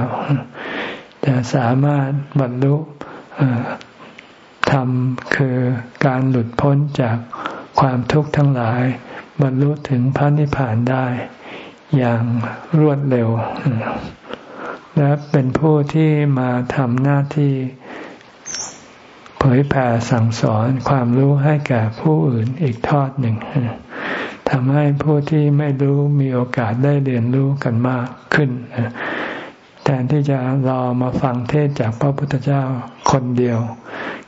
จะสามารถบรรลุธรรมคือการหลุดพ้นจากความทุกข์ทั้งหลาย บรรลุถึงพระนิพพานได้ อย่างรวดเร็ว และเป็นผู้ที่มาทำหน้าที่เผยแผ่สั่งสอนความรู้ให้แก่ผู้อื่นอีกทอดหนึ่งทำให้ผู้ที่ไม่รู้มีโอกาสได้เรียนรู้กันมากขึ้น แทนที่จะรอมาฟังเทศจากพระพุทธเจ้าคนเดียว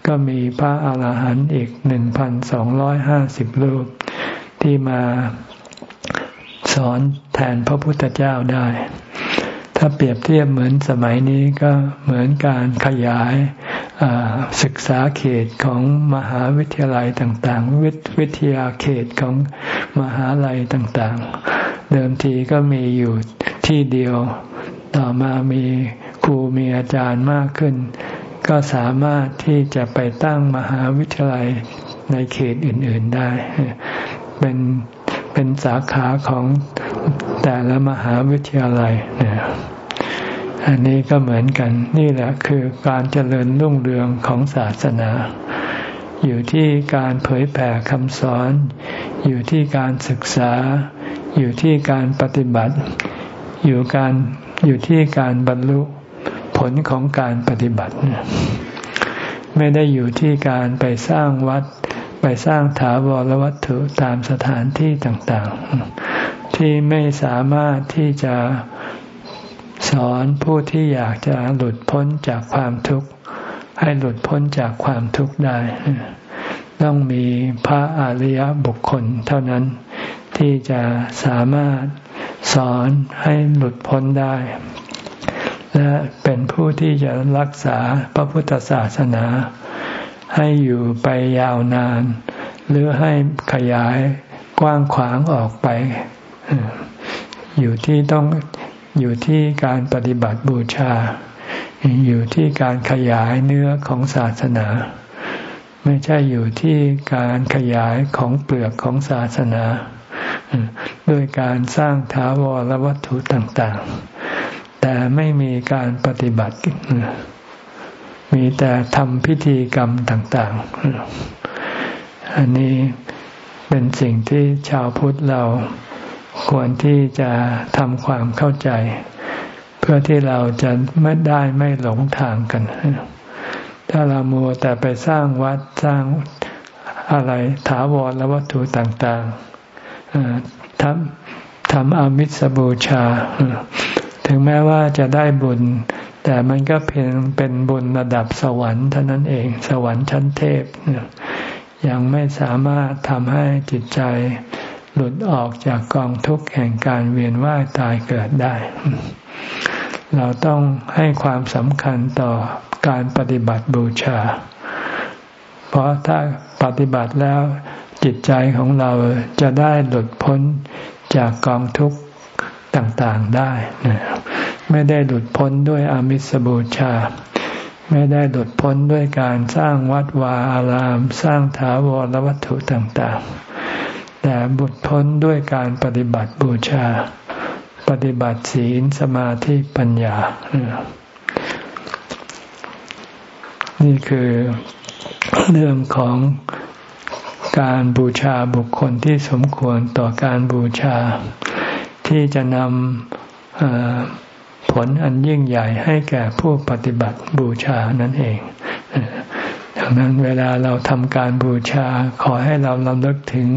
ก็มีพระอาหารหันต์อีกหนึ่งพันสองร้อยห้าสิบรูป ที่มา สอนแทนพระพุทธเจ้าได้ ถ้าเปรียบเทียบเหมือนสมัยนี้ก็เหมือนการขยายศึกษาเขตของมหาวิทยาลัยต่างๆ วิทยาเขตของมหาลัยต่างๆ เดิมทีก็มีอยู่ที่เดียว ต่อมามีครูมีอาจารย์มากขึ้น ก็สามารถที่จะไปตั้งมหาวิทยาลัยในเขตอื่นๆได้ เป็น เป็นสาขาของแต่ละมหาวิทยาลัยเนี่ยอันนี้ก็เหมือนกัน นี่แหละคือการเจริญรุ่งเรืองของศาสนา อยู่ที่การเผยแผ่คำสอน อยู่ที่การศึกษา อยู่ที่การปฏิบัติ อยู่การอยู่ที่การบรรลุผลของการปฏิบัติ ไม่ได้อยู่ที่การไปสร้างวัด ไปสร้างถาวรวัตถุตามสถานที่ต่างๆ ที่ไม่สามารถที่จะสอนผู้ที่อยากจะหลุดพ้นจากความทุกข์ ให้หลุดพ้นจากความทุกข์ได้ ต้องมีพระอริยบุคคลเท่านั้นที่จะสามารถสอนให้หลุดพ้นได้ และเป็นผู้ที่จะรักษาพระพุทธศาสนา ให้อยู่ไปยาวนาน หรือให้ขยายกว้างขวางออกไป อยู่ที่ต้องอยู่ที่การปฏิบัติบูชา อยู่ที่การขยายเนื้อของศาสนา ไม่ใช่อยู่ที่การขยายของเปลือกของศาสนาด้วยการสร้างถาวรวัตถุต่างๆ แต่ไม่มีการปฏิบัติ มีแต่ทำพิธีกรรมต่าง ๆ อันนี้เป็นสิ่งที่ชาวพุทธเราควรที่จะทำความเข้าใจ เพื่อที่เราจะไม่ได้ไม่หลงทางกัน ถ้าเรามัวแต่ไปสร้างวัดสร้างอะไรถาวรและวัตถุต่างๆทำทำอามิสบูชา ถึงแม้ว่าจะได้บุญ แต่มันก็เพียงเป็นบุญระดับสวรรค์เท่านั้นเอง สวรรค์ชั้นเทพ ยังไม่สามารถทำให้จิตใจหลุดออกจากกองทุกข์แห่งการเวียนว่ายตายเกิดได้ เราต้องให้ความสำคัญต่อการปฏิบัติบูชา เพราะถ้าปฏิบัติแล้วจิตใจของเราจะได้หลุดพ้นจากกองทุกข์ต่างๆได้ ไม่ได้หลุดพ้นด้วยอามิสบูชา ไม่ได้หลุดพ้นด้วยการสร้างวัดวาอาราม สร้างถาวรวัตถุต่างๆ แต่บุดพ้นด้วยการปฏิบัติบูชา ปฏิบัติศีลสมาธิปัญญา นี่คือเรื่องของการบูชาบุคคลที่สมควรต่อการบูชา ที่จะนำ ผลอันยิ่งใหญ่ให้แก่ผู้ปฏิบัติบูชานั่นเองดังนั้นเวลาเราทำการบูชาขอให้เราลำลึกถึง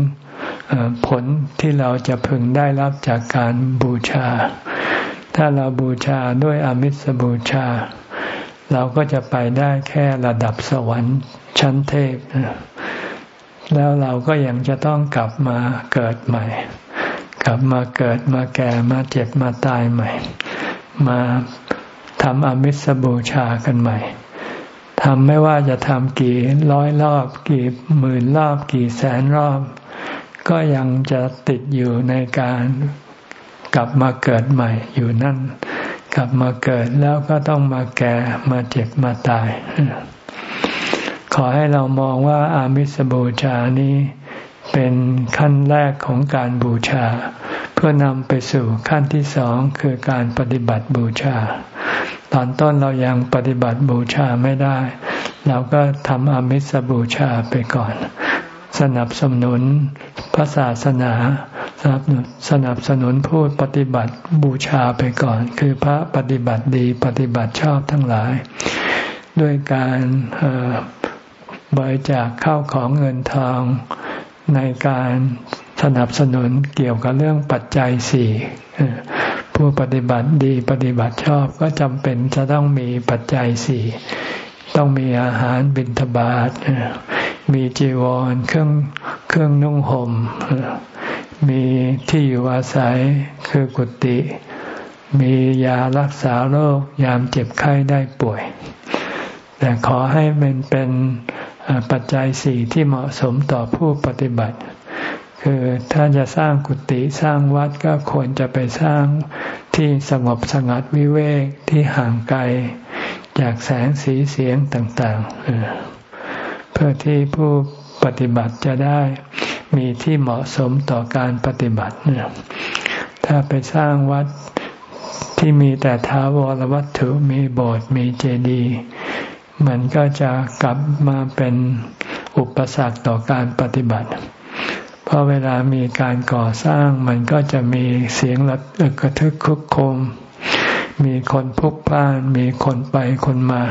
ผลที่เราจะพึงได้รับจากการบูชา ถ้าเราบูชาด้วยอมิสบูชา เราก็จะไปได้แค่ระดับสวรรค์ชั้นเทพ แล้วเราก็ยังจะต้องกลับมาเกิดใหม่ กลับมาเกิดมาแก่มาเจ็บมาตายใหม่ มาทำอมิสบูชากันใหม่ทำไม่ว่าจะทำกี่ร้อยรอบ กี่หมื่นรอบกี่แสนรอบ ก็ยังจะติดอยู่ในการกลับมาเกิดใหม่อยู่นั่น กลับมาเกิดแล้วก็ต้องมาแก่มาเจ็บมาตาย ขอให้เรามองว่าอามิสบูชานี้เป็นขั้นแรกของการบูชา พื่อนำไปสู่ขั้นที่สองคือการปฏิบัติบูชา ตอนต้นเรายังปฏิบัติบูชาไม่ได้ เราก็ทำอมิสบูชาไปก่อน สนับสนุนพระศาสนาสนับสนุนผู้ปฏิบัติบูชาไปก่อน คือพระปฏิบัติดีปฏิบัติชอบทั้งหลาย ด้วยการบริจาคเข้าของเงินทอง ในการสนับสนุนเกี่ยวกับเรื่องปัจจัยสี่ผู้ปฏิบัติดีปฏิบัติชอบก็จำเป็นจะต้องมีปัจจัยสี่ต้องมีอาหารบิณฑบาตมีจีวรเครื่องเครื่องนุ่งหม่มมีที่อยู่อาศัยคือกุฏิมียารักษาโรคยามเจ็บไข้ได้ป่วย แต่ขอให้มันเป็น ปัจจัยสี่ที่เหมาะสมต่อผู้ปฏิบัติ คือถ้าจะสร้างกุฏิสร้างวัดก็ควรจะไปสร้างที่สงบสงัดวิเวกที่ห่างไกล จากแสงสีเสียงต่างๆ เพื่อที่ผู้ปฏิบัติจะได้มีที่เหมาะสมต่อการปฏิบัติ ถ้าไปสร้างวัดที่มีแต่ท้าวรวัตถุมีโบสถ์มีเจดีย์ มันก็จะกลับมาเป็นอุปสรรคต่อการปฏิบัติ เพราะเวลามีการก่อสร้างมันก็จะมีเสียงระกระทึกคุกโคม มีคนพุกพล่าน มีคนไปคนมา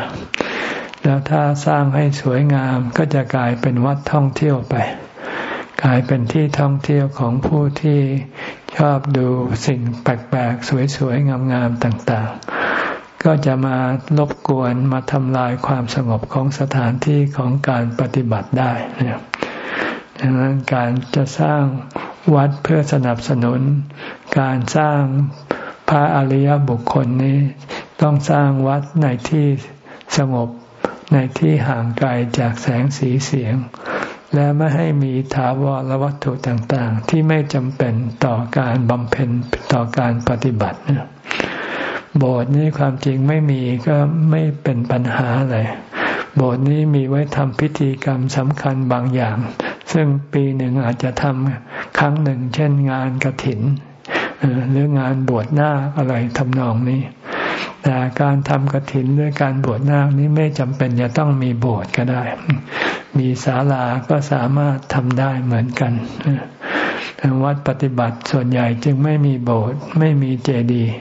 แล้วถ้าสร้างให้สวยงามก็จะกลายเป็นวัดท่องเที่ยวไป กลายเป็นที่ท่องเที่ยวของผู้ที่ชอบดูสิ่งแปลกๆ สวยๆ งามๆ ต่างๆ ก็จะมารบกวนมาทำลายความสงบของสถานที่ของการปฏิบัติได้นี่ยดังนั้นการจะสร้างวัดเพื่อสนับสนุน การสร้างพระอริยบุคคลนี้ ต้องสร้างวัดในที่สงบในที่ห่างไกลจากแสงสีเสียง และไม่ให้มีถาวรวัตถุต่างๆ ที่ไม่จำเป็นต่อการบำเพ็ญต่อการปฏิบัติ โบสถ์นี้ความจริงไม่มีก็ไม่เป็นปัญหาอะไร โบสถ์นี้มีไว้ทำพิธีกรรมสำคัญบางอย่าง ซึ่งปีหนึ่งอาจจะทำครั้งหนึ่ง เช่นงานกระถินหรืองานบวชน้าอะไรทำนองนี้ แต่การทำกระถินด้วยการบวชน้านี้ไม่จำเป็นจะต้องมีโบสถ์ก็ได้ มีศาลาก็สามารถทำได้เหมือนกันวัดปฏิบัติส่วนใหญ่จึงไม่มีโบสถ์ไม่มีเจดีย์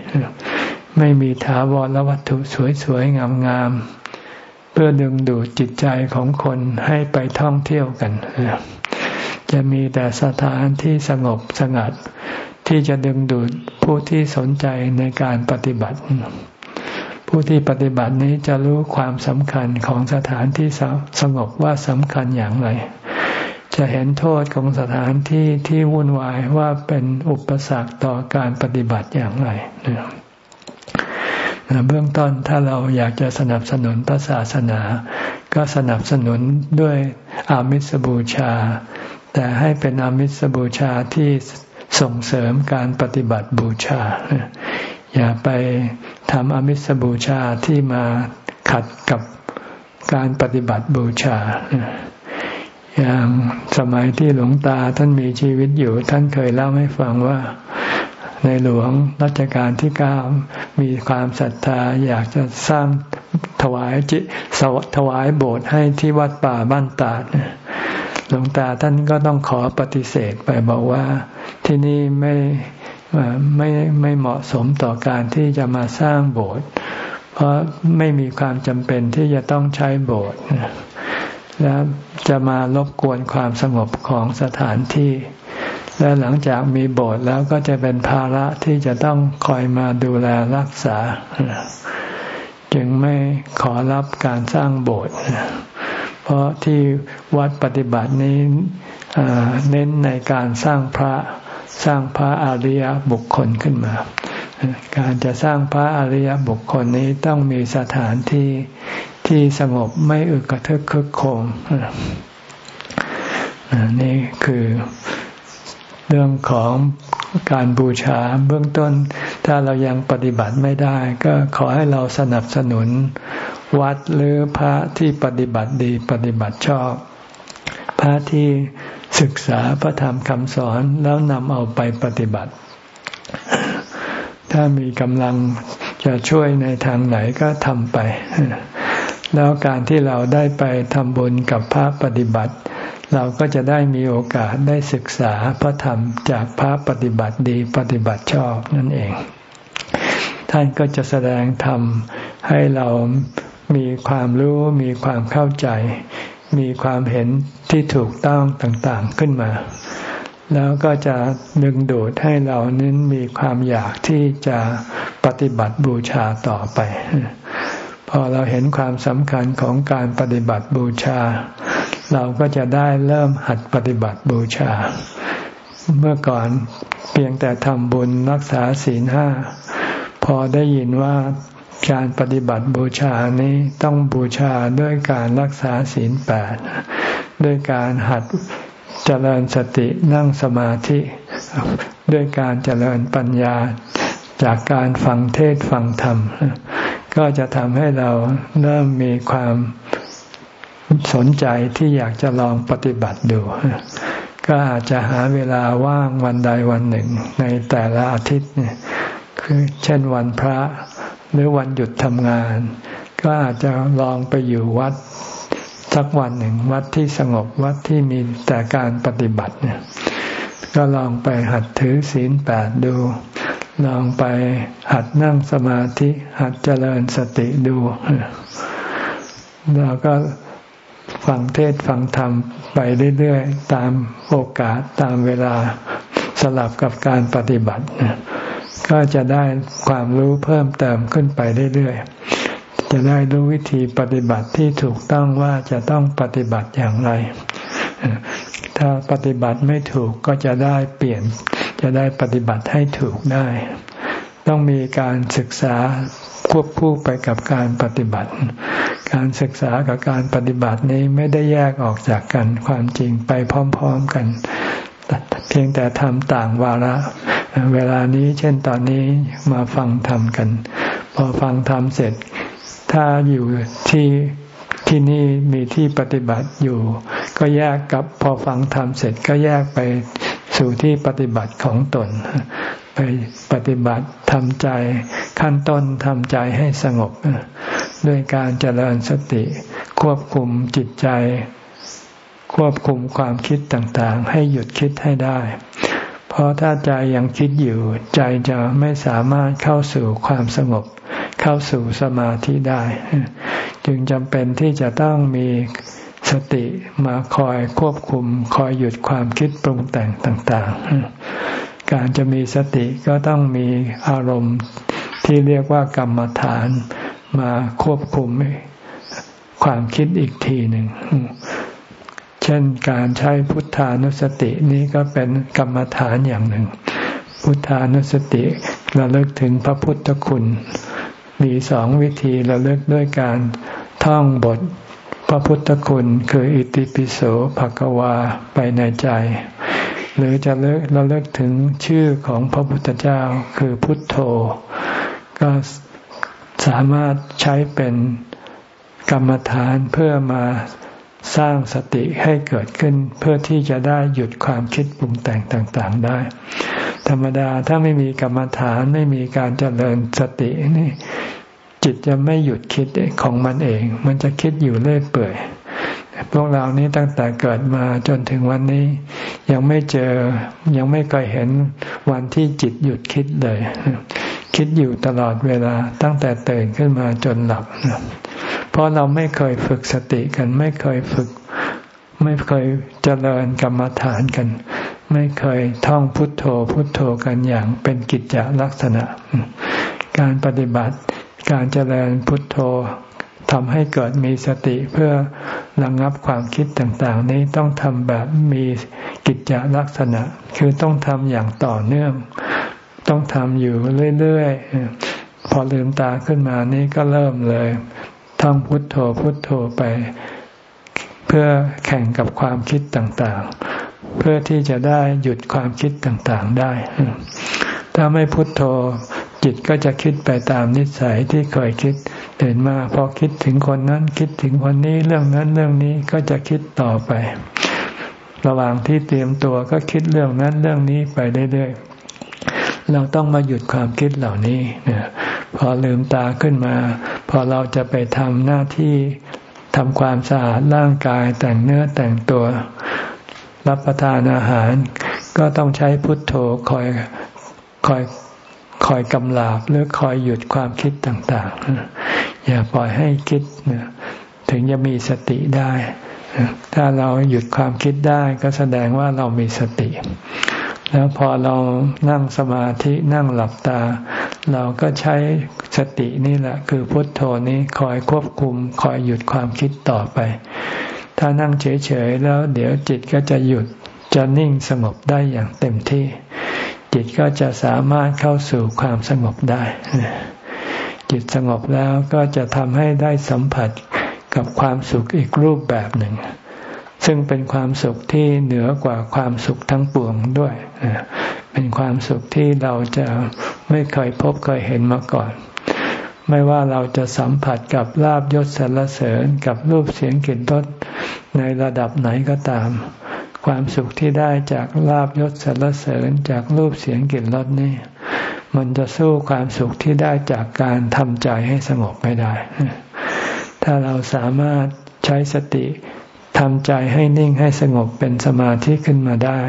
ไม่มีถาวรวัตถุสวยๆ งามๆ เพื่อดึงดูดจิตใจของคนให้ไปท่องเที่ยวกัน จะมีแต่สถานที่สงบสงัด ที่จะดึงดูดผู้ที่สนใจในการปฏิบัติ ผู้ที่ปฏิบัตินี้จะรู้ความสำคัญของสถานที่สงบว่าสำคัญอย่างไรจะเห็นโทษของสถานที่ที่วุ่นวายว่าเป็นอุปสรรคต่อการปฏิบัติอย่างไร เบื้องต้นถ้าเราอยากจะสนับสนุนพระศาสนา ก็สนับสนุนด้วยอามิสบูชา แต่ให้เป็นอามิสบูชาที่ส่งเสริมการปฏิบัติบูชา อย่าไปทำอามิสบูชาที่มาขัดกับการปฏิบัติบูชา อย่างสมัยที่หลวงตาท่านมีชีวิตอยู่ ท่านเคยเล่าให้ฟังว่า ในหลวงรัชกาลที่เก้ามีความศรัทธาอยากจะสร้างถวายจิสวถวายโบสถ์ให้ที่วัดป่าบ้านตาดหลวงตาท่านก็ต้องขอปฏิเสธไปบอกว่าที่นี่ไม่ไม่ไม่เหมาะสมต่อการที่จะมาสร้างโบสถ์เพราะไม่มีความจำเป็นที่จะต้องใช้โบสถ์และจะมารบกวนความสงบของสถานที่ และหลังจากมีโบสถ์แล้วก็จะเป็นภาระที่จะต้องคอยมาดูแลรักษา จึงไม่ขอรับการสร้างโบสถ์เพราะที่วัดปฏิบัตินี้เน้นในการสร้างพระสร้างพระอริยบุคคลขึ้นมา การจะสร้างพระอริยบุคคลนี้ต้องมีสถานที่ที่สงบไม่อึกระทึกคึกโคมนี่คือ เรื่องของการบูชาเบื้องต้น ถ้าเรายังปฏิบัติไม่ได้ ก็ขอให้เราสนับสนุน วัดหรือพระที่ปฏิบัติดีปฏิบัติชอบ พระที่ศึกษาพระธรรมคำสอนแล้วนำเอาไปปฏิบัติ ถ้ามีกำลังจะช่วยในทางไหนก็ทำไป แล้วการที่เราได้ไปทำบุญกับพระปฏิบัติ เราก็จะได้มีโอกาสได้ศึกษาพระธรรมจากพระปฏิบัติดีปฏิบัติชอบนั่นเอง ท่านก็จะแสดงธรรมให้เรามีความรู้ มีความเข้าใจ มีความเห็นที่ถูกต้องต่างๆขึ้นมา แล้วก็จะดึงดูดให้เรานั้นมีความอยากที่จะปฏิบัติบูชาต่อไป พอเราเห็นความสำคัญของการปฏิบัติบูชา เราก็จะได้เริ่มหัดปฏิบัติบูชา เมื่อก่อนเพียงแต่ทำบุญรักษาศีลห้า พอได้ยินว่าการปฏิบัติบูชานี้ต้องบูชาด้วยการรักษาศีลแปดด้วยการหัดเจริญสตินั่งสมาธิ ด้วยการเจริญปัญญาจากการฟังเทศฟังธรรม ก็จะทำให้เราเริ่มมีความ สนใจที่อยากจะลองปฏิบัติดู ก็อาจจะหาเวลาว่างวันใดวันหนึ่ง ในแต่ละอาทิตย์คือเช่นวันพระหรือวันหยุดทำงาน ก็อาจจะลองไปอยู่วัดสักวันหนึ่งวัดที่สงบวัดที่มีแต่การปฏิบัติเนี่ยก็ลองไปหัดถือศีลแปดดู ลองไปหัดนั่งสมาธิ หัดเจริญสติดู แล้วก็ ฟังเทศฟังธรรมไปเรื่อยๆ ตามโอกาสตามเวลาสลับกับการปฏิบัติ ก็จะได้ความรู้เพิ่มเติมขึ้นไปเรื่อยๆ จะได้รู้วิธีปฏิบัติที่ถูกต้องว่าจะต้องปฏิบัติอย่างไร ถ้าปฏิบัติไม่ถูกก็จะได้เปลี่ยน จะได้ปฏิบัติให้ถูกได้ ต้องมีการศึกษาควบคู่ไปกับการปฏิบัติ การศึกษากับการปฏิบัตินี้ไม่ได้แยกออกจากกันความจริงไปพร้อม ๆกัน เพียงแต่ทำต่างวาระ เวลานี้เช่นตอนนี้มาฟังธรรมกัน พอฟังธรรมเสร็จ ถ้าอยู่ที่ที่นี่มีที่ปฏิบัติอยู่ ก็แยกกับพอฟังธรรมเสร็จก็แยกไปสู่ที่ปฏิบัติของตน ไปปฏิบัติทำใจขั้นต้นทำใจให้สงบ ด้วยการเจริญสติ ควบคุมจิตใจ ควบคุมความคิดต่างๆ ให้หยุดคิดให้ได้ เพราะถ้าใจยังคิดอยู่ ใจจะไม่สามารถเข้าสู่ความสงบ เข้าสู่สมาธิได้ จึงจำเป็นที่จะต้องมีสติมาคอยควบคุมคอยหยุดความคิดปรุงแต่งต่าง ๆ การจะมีสติก็ต้องมีอารมณ์ที่เรียกว่ากรรมฐานมาควบคุมความคิดอีกทีหนึ่ง เช่นการใช้พุทธานุสตินี้ก็เป็นกรรมฐานอย่างหนึ่ง พุทธานุสติระลึกถึงพระพุทธคุณ มีสองวิธีระลึกด้วยการท่องบทพระพุทธคุณคืออิติปิโสภะกวาไปในใจ หรือจะเลิกเระลึกถึงชื่อของพระพุทธเจ้าคือพุทโธ ก็สามารถใช้เป็นกรรมฐานเพื่อมาสร้างสติให้เกิดขึ้นเพื่อที่จะได้หยุดความคิดปรุงแต่งต่างๆได้ ธรรมดาถ้าไม่มีกรรมฐานไม่มีการเจริญสตินี่จิตจะไม่หยุดคิดของมันเอง มันจะคิดอยู่เรื่อยเปื่อย พวกเรานี้ตั้งแต่เกิดมาจนถึงวันนี้ ยังไม่เจอยังไม่เคยเห็นวันที่จิตหยุดคิดเลย คิดอยู่ตลอดเวลาตั้งแต่ตื่นขึ้นมาจนหลับ เพราะเราไม่เคยฝึกสติกัน ไม่เคยฝึก ไม่เคยเจริญกรรมฐานกัน ไม่เคยท่องพุทโธพุทโธกันอย่างเป็นกิจจลักษณะ การปฏิบัติการเจริญพุทโธ ทำให้เกิดมีสติเพื่อระงงับความคิดต่างๆ นี้ต้องทำแบบมีกิจจลักษณะ คือต้องทำอย่างต่อเนื่อง ต้องทำอยู่เรื่อยๆ พอลืมตาขึ้นมานี้ก็เริ่มเลยท่องพุทโธพุทโธไป เพื่อแข่งกับความคิดต่างๆ เพื่อที่จะได้หยุดความคิดต่างๆได้ ถ้าไม่พุทโธจิตก็จะคิดไปตามนิสัยที่เคยคิด เดินมาพอคิดถึงคนนั้น คิดถึงคนนี้เรื่องนั้นเรื่องนี้ก็จะคิดต่อไป ระหว่างที่เตรียมตัวก็คิดเรื่องนั้นเรื่องนี้ไปเรื่อยๆเราต้องมาหยุดความคิดเหล่านี้เนี่ยพอลืมตาขึ้นมา พอเราจะไปทำหน้าที่ทำความสะอาดร่างกายแต่งเนื้อแต่งตัว รับประทานอาหาร ก็ต้องใช้พุทโธคอยคอยคอยกำลาบหรือคอยหยุดความคิดต่าง ๆ อย่าปล่อยให้คิดถึงจะมีสติได้ ถ้าเราหยุดความคิดได้ก็แสดงว่าเรามีสติ แล้วพอเรานั่งสมาธินั่งหลับตา เราก็ใช้สตินี่แหละ คือพุทโธนี้คอยควบคุม คอยหยุดความคิดต่อไป ถ้านั่งเฉยๆแล้วเดี๋ยวจิตก็จะหยุดจะนิ่งสงบได้อย่างเต็มที่ จิตก็จะสามารถเข้าสู่ความสงบได้ จิตสงบแล้วก็จะทำให้ได้สัมผัสกับความสุขอีกรูปแบบหนึ่ง ซึ่งเป็นความสุขที่เหนือกว่าความสุขทั้งปวงด้วย เป็นความสุขที่เราจะไม่เคยพบเคยเห็นมาก่อน ไม่ว่าเราจะสัมผัสกับลาบยศสรรเสริญกับรูปเสียงกลิ่นรสในระดับไหนก็ตาม ความสุขที่ได้จากลาบยศสรรเสริญจากรูปเสียงกลิ่นรสนี่ มันจะสู้ความสุขที่ได้จากการทำใจให้สงบไม่ได้ ถ้าเราสามารถใช้สติทำใจให้นิ่งให้สงบเป็นสมาธิขึ้นมาได้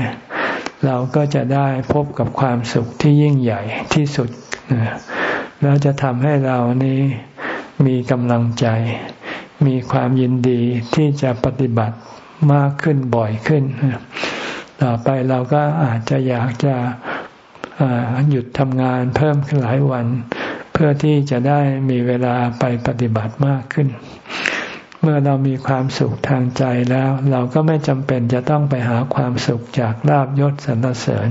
เราก็จะได้พบกับความสุขที่ยิ่งใหญ่ที่สุดแล้วจะทำให้เรานี้มีกำลังใจ มีความยินดีที่จะปฏิบัติมากขึ้นบ่อยขึ้น ต่อไปเราก็อาจจะอยากจะ หยุดทำงานเพิ่มขึ้นหลายวัน เพื่อที่จะได้มีเวลาไปปฏิบัติมากขึ้น เมื่อเรามีความสุขทางใจแล้ว เราก็ไม่จำเป็นจะต้องไปหาความสุขจากลาบยศสรรเสริญ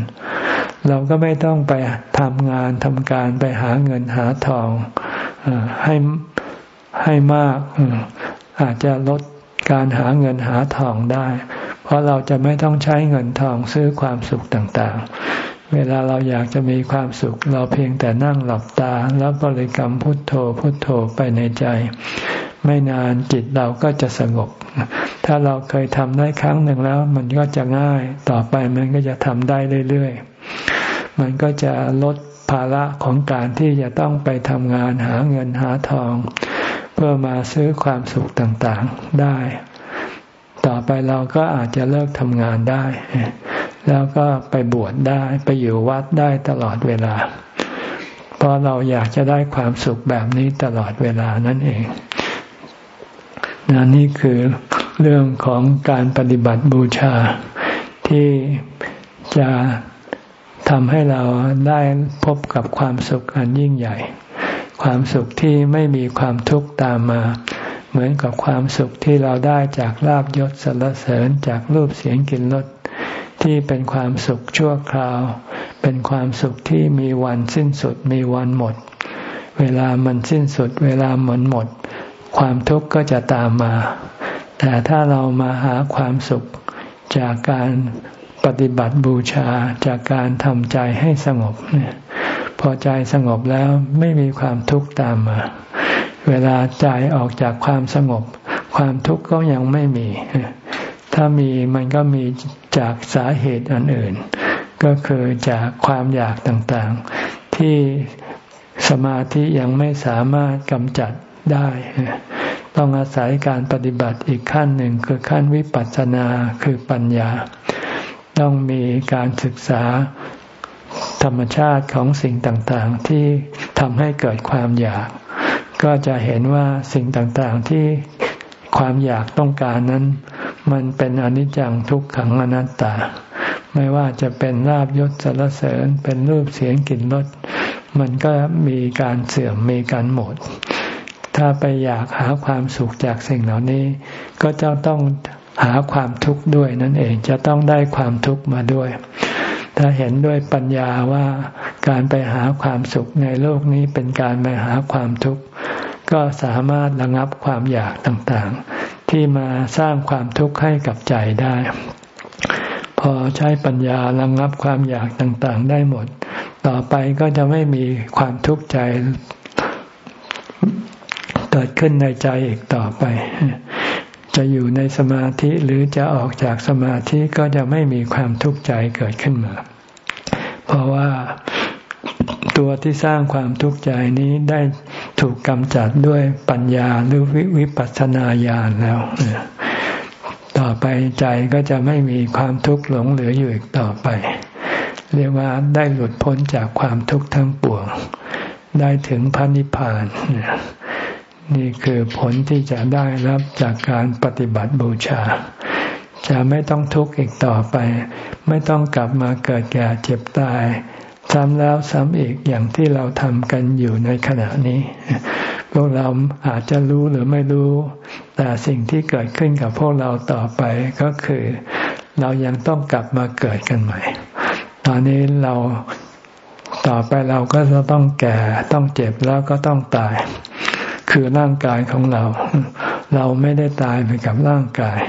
เราก็ไม่ต้องไปทำงานทำการไปหาเงินหาทองให้ให้มากอาจจะลดการหาเงินหาทองได้ เพราะเราจะไม่ต้องใช้เงินทองซื้อความสุขต่างๆ เวลาเราอยากจะมีความสุข เราเพียงแต่นั่งหลับตา แล้วบริกรรมพุทโธพุทโธไปในใจ ไม่นานจิตเราก็จะสงบ ถ้าเราเคยทำได้ครั้งหนึ่งแล้ว มันก็จะง่ายต่อไปมันก็จะทำได้เรื่อยๆ มันก็จะลดภาระของการที่จะต้องไปทำงานหาเงินหาทอง เพื่อมาซื้อความสุขต่างๆได้ ต่อไปเราก็อาจจะเลิกทำงานได้ แล้วก็ไปบวชได้ไปอยู่วัดได้ตลอดเวลา เพราะเราอยากจะได้ความสุขแบบนี้ตลอดเวลานั่นเองนนี่คือเรื่องของการปฏิบัติบูชา ที่จะทำให้เราได้พบกับความสุขอันยิ่งใหญ่ ความสุขที่ไม่มีความทุกข์ตามมา เหมือนกับความสุขที่เราได้จากลาบยศสรรเสริญจากรูปเสียงกลิ่นรส ที่เป็นความสุขชั่วคราว เป็นความสุขที่มีวันสิ้นสุดมีวันหมด เวลามันสิ้นสุด เวลาหมดหมด ความทุกข์ก็จะตามมา แต่ถ้าเรามาหาความสุขจากการปฏิบัติบูชาจากการทำใจให้สงบเนี่ยพอใจสงบแล้วไม่มีความทุกข์ตามมา เวลาใจออกจากความสงบ ความทุกข์ก็ยังไม่มี ถ้ามีมันก็มีจากสาเหตุอันอื่น ก็คือจากความอยากต่างๆ ที่สมาธิยังไม่สามารถกำจัดได้ ต้องอาศัยการปฏิบัติอีกขั้นหนึ่งคือขั้นวิปัสสนาคือปัญญา ต้องมีการศึกษาธรรมชาติของสิ่งต่างๆ ที่ทำให้เกิดความอยาก ก็จะเห็นว่าสิ่งต่างๆที่ความอยากต้องการนั้น มันเป็นอนิจจังทุกขังอนัตตา ไม่ว่าจะเป็นลาบยศสรรเสริญเป็นรูปเสียงกลิ่นรสมันก็มีการเสื่อมมีการหมด ถ้าไปอยากหาความสุขจากสิ่งเหล่านี้ ก็จะต้องหาความทุกข์ด้วยนั่นเองจะต้องได้ความทุกข์มาด้วย ถ้าเห็นด้วยปัญญาว่าการไปหาความสุขในโลกนี้เป็นการไปหาความทุกข์ก็สามารถระงับความอยากต่าง ที่มาสร้างความทุกข์ให้กับใจได้ พอใช้ปัญญาระงับความอยากต่างๆ ได้หมด ต่อไปก็จะไม่มีความทุกข์ใจเกิดขึ้นในใจอีกต่อไป จะอยู่ในสมาธิหรือจะออกจากสมาธิก็จะไม่มีความทุกข์ใจเกิดขึ้นมา เพราะว่าตัวที่สร้างความทุกข์ใจนี้ได้ ถูกกำจัดด้วยปัญญาหรือวิปัสสนาญาณแล้ว ต่อไปใจก็จะไม่มีความทุกข์หลงเหลืออยู่อีกต่อไป เรียกว่าได้หลุดพ้นจากความทุกข์ทั้งปวง ได้ถึงพระนิพพานนี่คือผลที่จะได้รับจากการปฏิบัติบูชา จะไม่ต้องทุกข์อีกต่อไป ไม่ต้องกลับมาเกิดแก่เจ็บตาย ซ้ำแล้วซ้ำอีกอย่างที่เราทำกันอยู่ในขณะนี้ พวกเราอาจจะรู้หรือไม่รู้ แต่สิ่งที่เกิดขึ้นกับพวกเราต่อไปก็คือ เรายังต้องกลับมาเกิดกันใหม่ ตอนนี้เราต่อไปเราก็จะต้องแก่ต้องเจ็บแล้วก็ต้องตาย คือร่างกายของเรา เราไม่ได้ตายไปกับร่างกาย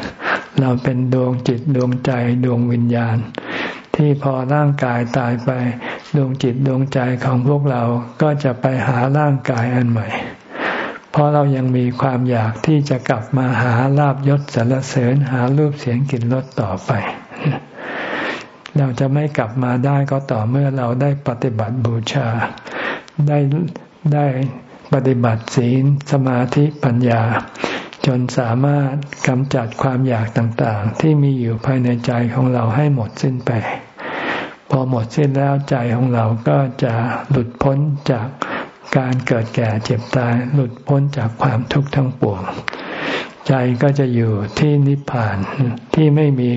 เราเป็นดวงจิตดวงใจดวงวิญญาณ ที่พอร่างกายตายไป ดวงจิตดวงใจของพวกเราก็จะไปหาร่างกายอันใหม่ เพราะเรายังมีความอยากที่จะกลับมาหาลาบยศสรรเสริญหารูปเสียงกลิ่นรสต่อไป เราจะไม่กลับมาได้ก็ต่อเมื่อเราได้ปฏิบัติบูชา ได้ได้ปฏิบัติศีลสมาธิปัญญา จนสามารถกำจัดความอยากต่างๆ ที่มีอยู่ภายในใจของเราให้หมดสิ้นไป พอหมดสิ้นแล้วใจของเราก็จะหลุดพ้นจากการเกิดแก่เจ็บตาย หลุดพ้นจากความทุกข์ทั้งปวง ใจก็จะอยู่ที่นิพพานที่ไม่มี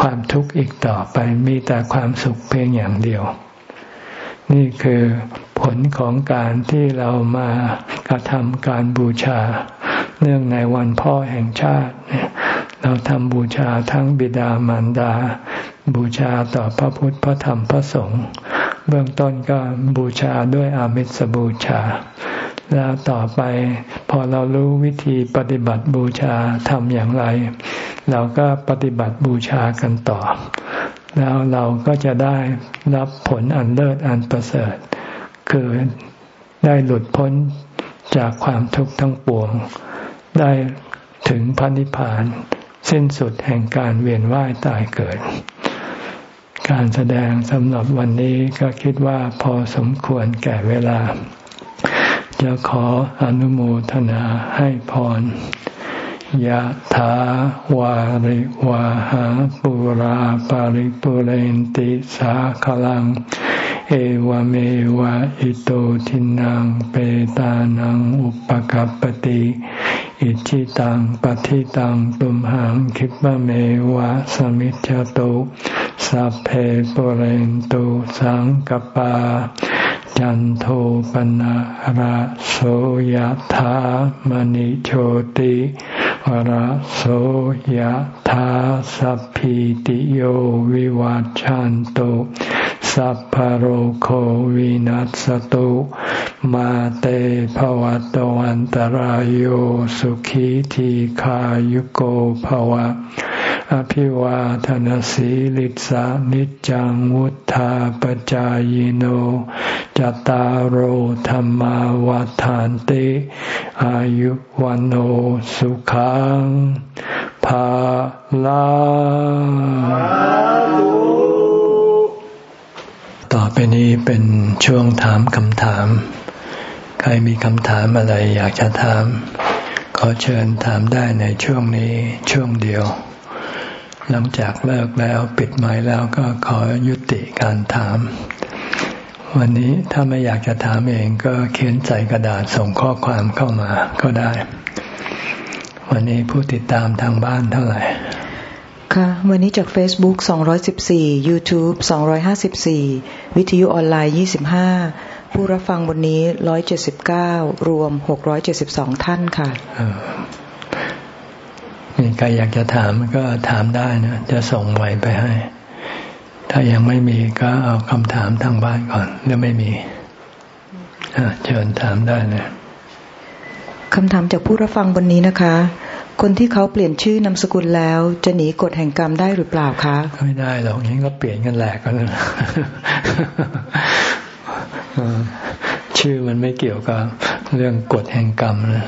ความทุกข์อีกต่อไป มีแต่ความสุขเพียงอย่างเดียว นี่คือผลของการที่เรามากระทำการบูชา เนื่องในวันพ่อแห่งชาติ เราทำบูชาทั้งบิดามารดา บูชาต่อพระพุทธพระธรรมพระสงฆ์เบื้องต้นก็บูชาด้วยอามิสบูชา แล้วต่อไปพอเรารู้วิธีปฏิบัติบูชาทำอย่างไร เราก็ปฏิบัติบูชากันต่อ แล้วเราก็จะได้รับผลอันเลิศอันประเสริฐ คือได้หลุดพ้นจากความทุกข์ทั้งปวง ได้ถึงพระนิพพาน สิ้นสุดแห่งการเวียนว่ายตายเกิด การแสดงสำหรับวันนี้ก็คิดว่าพอสมควรแก่เวลา จะขออนุโมทนาให้พรยะถาวาริวาหาปุราปาริปุเรนติสาขลัง เอวเมวะอิโตทินังเปตานังอุปกัรปติอิจิตังปฏิตังตุมหังคิปะเมวะสมิจจตุ สัพเพปเรนตุสังกปา จันโทปนะระโสยธามณิโชติระโสยธาสัพพิติโยวิวัจจันตุสัพพโรโควินัสตุ มาเตภวัตวันตารโยสุขีทีขายุโกภวะ อภิวาทนสีลิสานิจังวุธาปจายโนจตารโหธรรมาวาทานติอายุวันโอสุขังภาลานี้เป็นช่วงถามคำถาม ใครมีคำถามอะไรอยากจะถาม ขอเชิญถามได้ในช่วงนี้ช่วงเดียว หลังจากเลิกแล้วปิดไม้แล้วก็ขอยุติการถาม วันนี้ถ้าไม่อยากจะถามเองก็เขียนใส่กระดาษส่งข้อความเข้ามาก็ได้ วันนี้ผู้ติดตามทางบ้านเท่าไหร่ ค่ะ วันนี้จาก Facebook 214 YouTube 254 วิทยุออนไลน์ 25 ผู้รับฟังวันนี้ 179 รวม 672 ท่านค่ะ ใครอยากจะถามก็ถามได้นะ จะส่งไว้ไปให้ ถ้ายังไม่มีก็เอาคำถามทางบ้านก่อนหรือไม่มีเชิญถามได้นะคำถามจากผู้รับฟังวันนี้นะคะ คนที่เขาเปลี่ยนชื่อนามสกุลแล้ว จะหนีกฎแห่งกรรมได้หรือเปล่าคะ ไม่ได้หรอกนี้ก็เปลี่ยนกันแหลกกันเลยชื่อมันไม่เกี่ยวกับเรื่องกฎแห่งกรรมนะ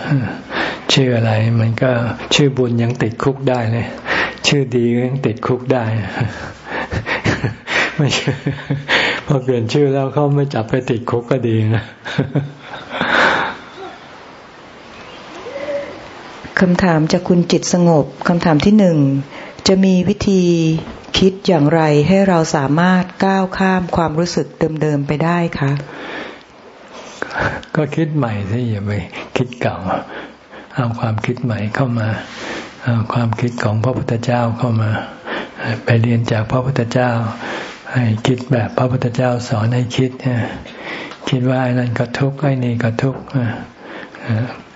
ชื่ออะไร มันก็ชื่อบุญยังติดคุกได้เลย ชื่อดียังติดคุกได้ไม่พอเปลี่ยนชื่อแล้วเขาไม่จับไปติดคุกก็ดีนะคำถามจากคุณจิตสงบคำถามที่หนึ่งจะมีวิธีคิดอย่างไรให้เราสามารถก้าวข้ามความรู้สึกเดิมๆไปได้คะก็คิดใหม่สิอย่าไปคิดเก่า เอาความคิดใหม่เข้ามา เอาความคิดของพระพุทธเจ้าเข้ามา ไปเรียนจากพระพุทธเจ้า ให้คิดแบบพระพุทธเจ้าสอนให้คิดคิดว่าไอ้นั่นก็ทุกข์ไอ้นี่ก็ทุกข์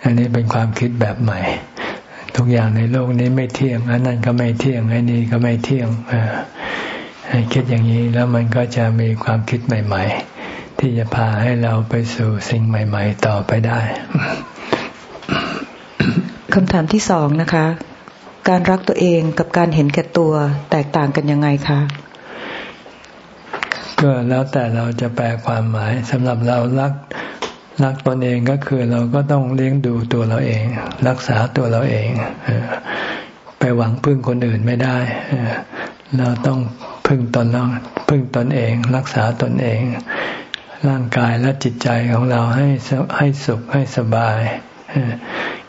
อันนี้เป็นความคิดแบบใหม่ ทุกอย่างในโลกนี้ไม่เที่ยงอันนั้นก็ไม่เที่ยงอันนี้ก็ไม่เที่ยงให้คิดอย่างนี้แล้วมันก็จะมีความคิดใหม่ ๆ ที่จะพาให้เราไปสู่สิ่งใหม่ ๆ ต่อไปได้ คำถามที่สองนะคะ การรักตัวเองกับการเห็นแก่ตัวแตกต่างกันยังไงคะก็แล้วแต่เราจะแปลความหมายสำหรับเรารักรักตนเองก็คือเราก็ต้องเลี้ยงดูตัวเราเอง รักษาตัวเราเอง ไปหวังพึ่งคนอื่นไม่ได้ เราต้องพึ่งตนเราพึ่งตนเอง รักษาตนเอง ร่างกายและจิตใจของเราให้ให้สุขให้สบาย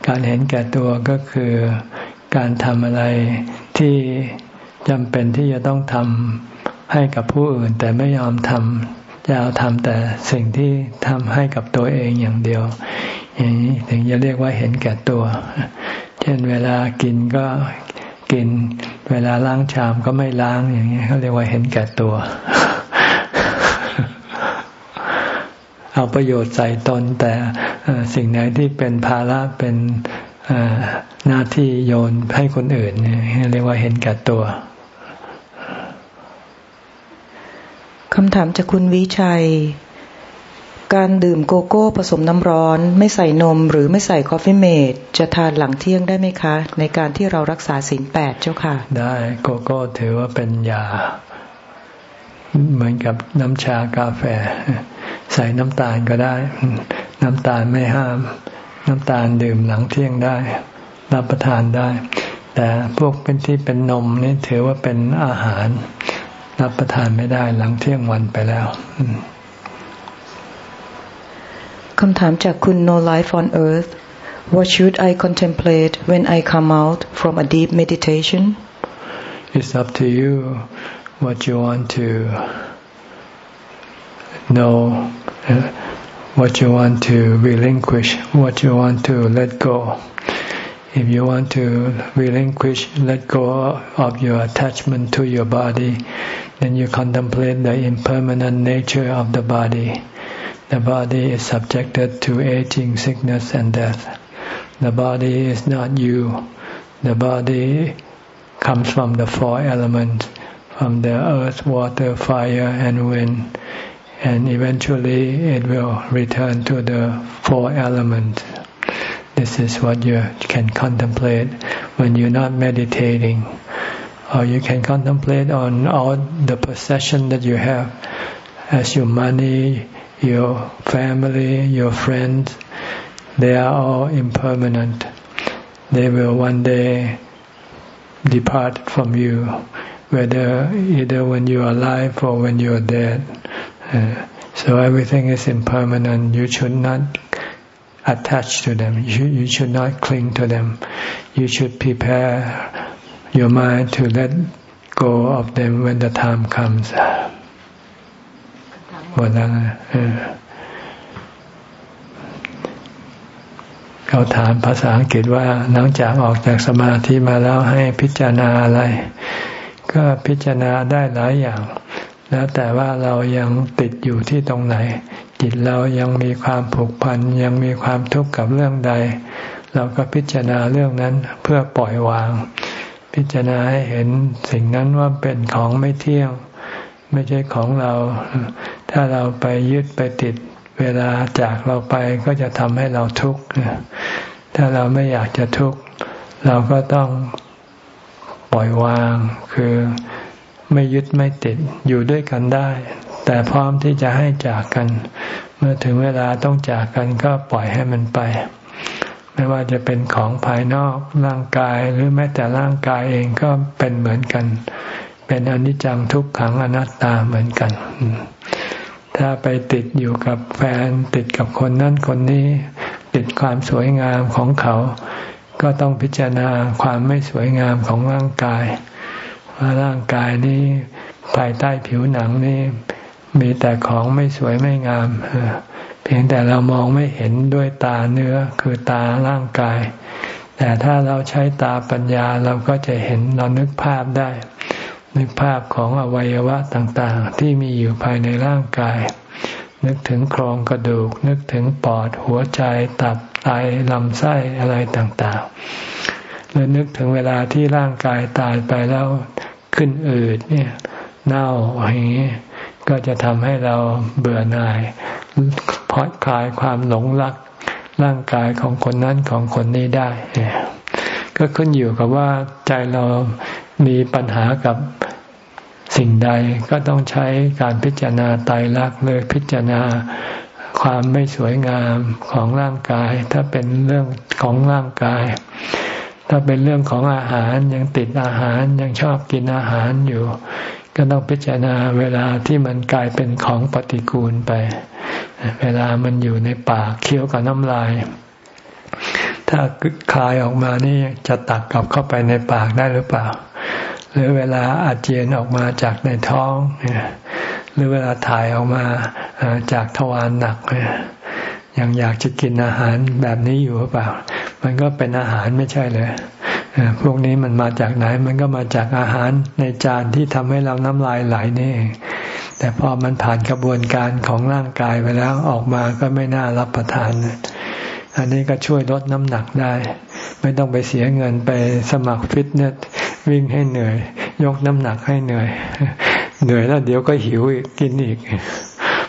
การเห็นแก่ตัวก็คือการทำอะไรที่จำเป็นที่จะต้องทำให้กับผู้อื่น แต่ไม่ยอมทำจะเอาทำแต่สิ่งที่ทำให้กับตัวเองอย่างเดียว อย่างนี้ถึงจะเรียกว่าเห็นแก่ตัว เช่นเวลากินก็กิน เวลาล้างชามก็ไม่ล้างอย่างนี้เขาเรียกว่าเห็นแก่ตัว เอาประโยชน์ใส่ตนแต่ สิ่งไหนที่เป็นภาระเป็นหน้าที่โยนให้คนอื่นเนี่ยเรียกว่าเห็นแก่ตัวคำถามจากคุณวิชัย การดื่มโกโก้ผสมน้ำร้อน ไม่ใส่นมหรือไม่ใส่ Coffee-mate จะทานหลังเที่ยงได้ไหมคะ ในการที่เรารักษาศีลแปดเจ้าค่ะ ได้โกโก้ถือว่าเป็นยา เหมือนกับน้ำชากาแฟ ใส่น้ำตาลก็ได้ น้ำตาลไม่ห้าม น้ำตาลดื่มหลังเที่ยงได้ รับประทานได้ แต่พวกเป็นที่เป็นนมนี่ถือว่าเป็นอาหาร รับประทานไม่ได้หลังเที่ยงวันไปแล้วคำถามจากคุณ No Life on Earth What should I contemplate when I come out from a deep meditation It's up to you what you want to know what you want to relinquish what you want to let go if you want to relinquish, let go of your attachment to your body, then you contemplate the impermanent nature of the body. The body is subjected to aging, sickness, and death. The body is not you. The body comes from the four elements, from the earth, water, fire, and wind, and eventually it will return to the four elements. This is what you can contemplate when you're not meditating. Or you can contemplate on all the possession that you have as your money, your family, your friends. They are all impermanent. They will one day depart from you, whether either when you are alive or when you are dead. So everything is impermanent. You should not attach to them. You, you should not cling to them. You should prepare your mind to let go of them when the time comes. หมดแล้วเขาถามภาษาอังกฤษว่าหลังจากออกจากสมาธิมาแล้วให้พิจารณาอะไร ก็พิจารณาได้หลายอย่าง แล้วแต่ว่าเรายังติดอยู่ที่ตรงไหน จิตเรายังมีความผูกพันยังมีความทุกข์กับเรื่องใด เราก็พิจารณาเรื่องนั้นเพื่อปล่อยวาง พิจารณาให้เห็นสิ่งนั้นว่าเป็นของไม่เที่ยง ไม่ใช่ของเรา ถ้าเราไปยึดไปติดเวลาจากเราไปก็จะทำให้เราทุกข์ถ้าเราไม่อยากจะทุกข์เราก็ต้องปล่อยวางคือ ไม่ยึดไม่ติดอยู่ด้วยกันได้ แต่พร้อมที่จะให้จากกัน เมื่อถึงเวลาต้องจากกันก็ปล่อยให้มันไป ไม่ว่าจะเป็นของภายนอกร่างกายหรือแม้แต่ร่างกายเองก็เป็นเหมือนกัน เป็นอนิจจังทุกขังอนัตตาเหมือนกัน ถ้าไปติดอยู่กับแฟนติดกับคนนั้นคนนี้ ติดความสวยงามของเขา ก็ต้องพิจารณาความไม่สวยงามของร่างกาย ว่าร่างกายนี้ภายใต้ผิวหนังนี้มีแต่ของไม่สวยไม่งามเพียงแต่เรามองไม่เห็นด้วยตาเนื้อคือตาร่างกาย แต่ถ้าเราใช้ตาปัญญาเราก็จะเห็นเรานึกภาพได้ นึกภาพของอวัยวะต่างๆ ที่มีอยู่ภายในร่างกาย นึกถึงโครงกระดูก นึกถึงปอดหัวใจตับไตลำไส้อะไรต่างๆ หรือนึกถึงเวลาที่ร่างกายตายไปแล้วขึ้นอืดเนี่ยเน่าอย่างนี้ก็จะทำให้เราเบื่อหน่ายพอดคลายความหลงรักร่างกายของคนนั้นของคนนี้ได้ ก็ขึ้นอยู่กับว่าใจเรามีปัญหากับสิ่งใดก็ต้องใช้การพิจารณาไตรลักษณ์เลยพิจารณาความไม่สวยงามของร่างกาย ถ้าเป็นเรื่องของร่างกาย ถ้าเป็นเรื่องของอาหารยังติดอาหารยังชอบกินอาหารอยู่ ก็ต้องพิจารณาเวลาที่มันกลายเป็นของปฏิกูลไป เวลามันอยู่ในปากเคี้ยวกับน้ำลาย ถ้าคลายออกมานี่จะตักกลับเข้าไปในปากได้หรือเปล่า หรือเวลาอาเจียนออกมาจากในท้อง หรือเวลาถ่ายออกมาจากทวารหนักยั งอยากจะกินอาหารแบบนี้อยู่หรือเปล่า มันก็เป็นอาหารไม่ใช่เลยพวกนี้มันมาจากไหน มันก็มาจากอาหารในจานที่ทำให้เราน้ำลายไหลนี่เองแต่พอมันผ่านกระบวนการของร่างกายไปแล้วออกมาก็ไม่น่ารับประทาน อันนี้ก็ช่วยลดน้ำหนักได้ ไม่ต้องไปเสียเงินไปสมัครฟิตเนสวิ่งให้เหนื่อย ยกน้ำหนักให้เหนื่อย เหนื่อยแล้วเดี๋ยวก็หิวอีกกินอีก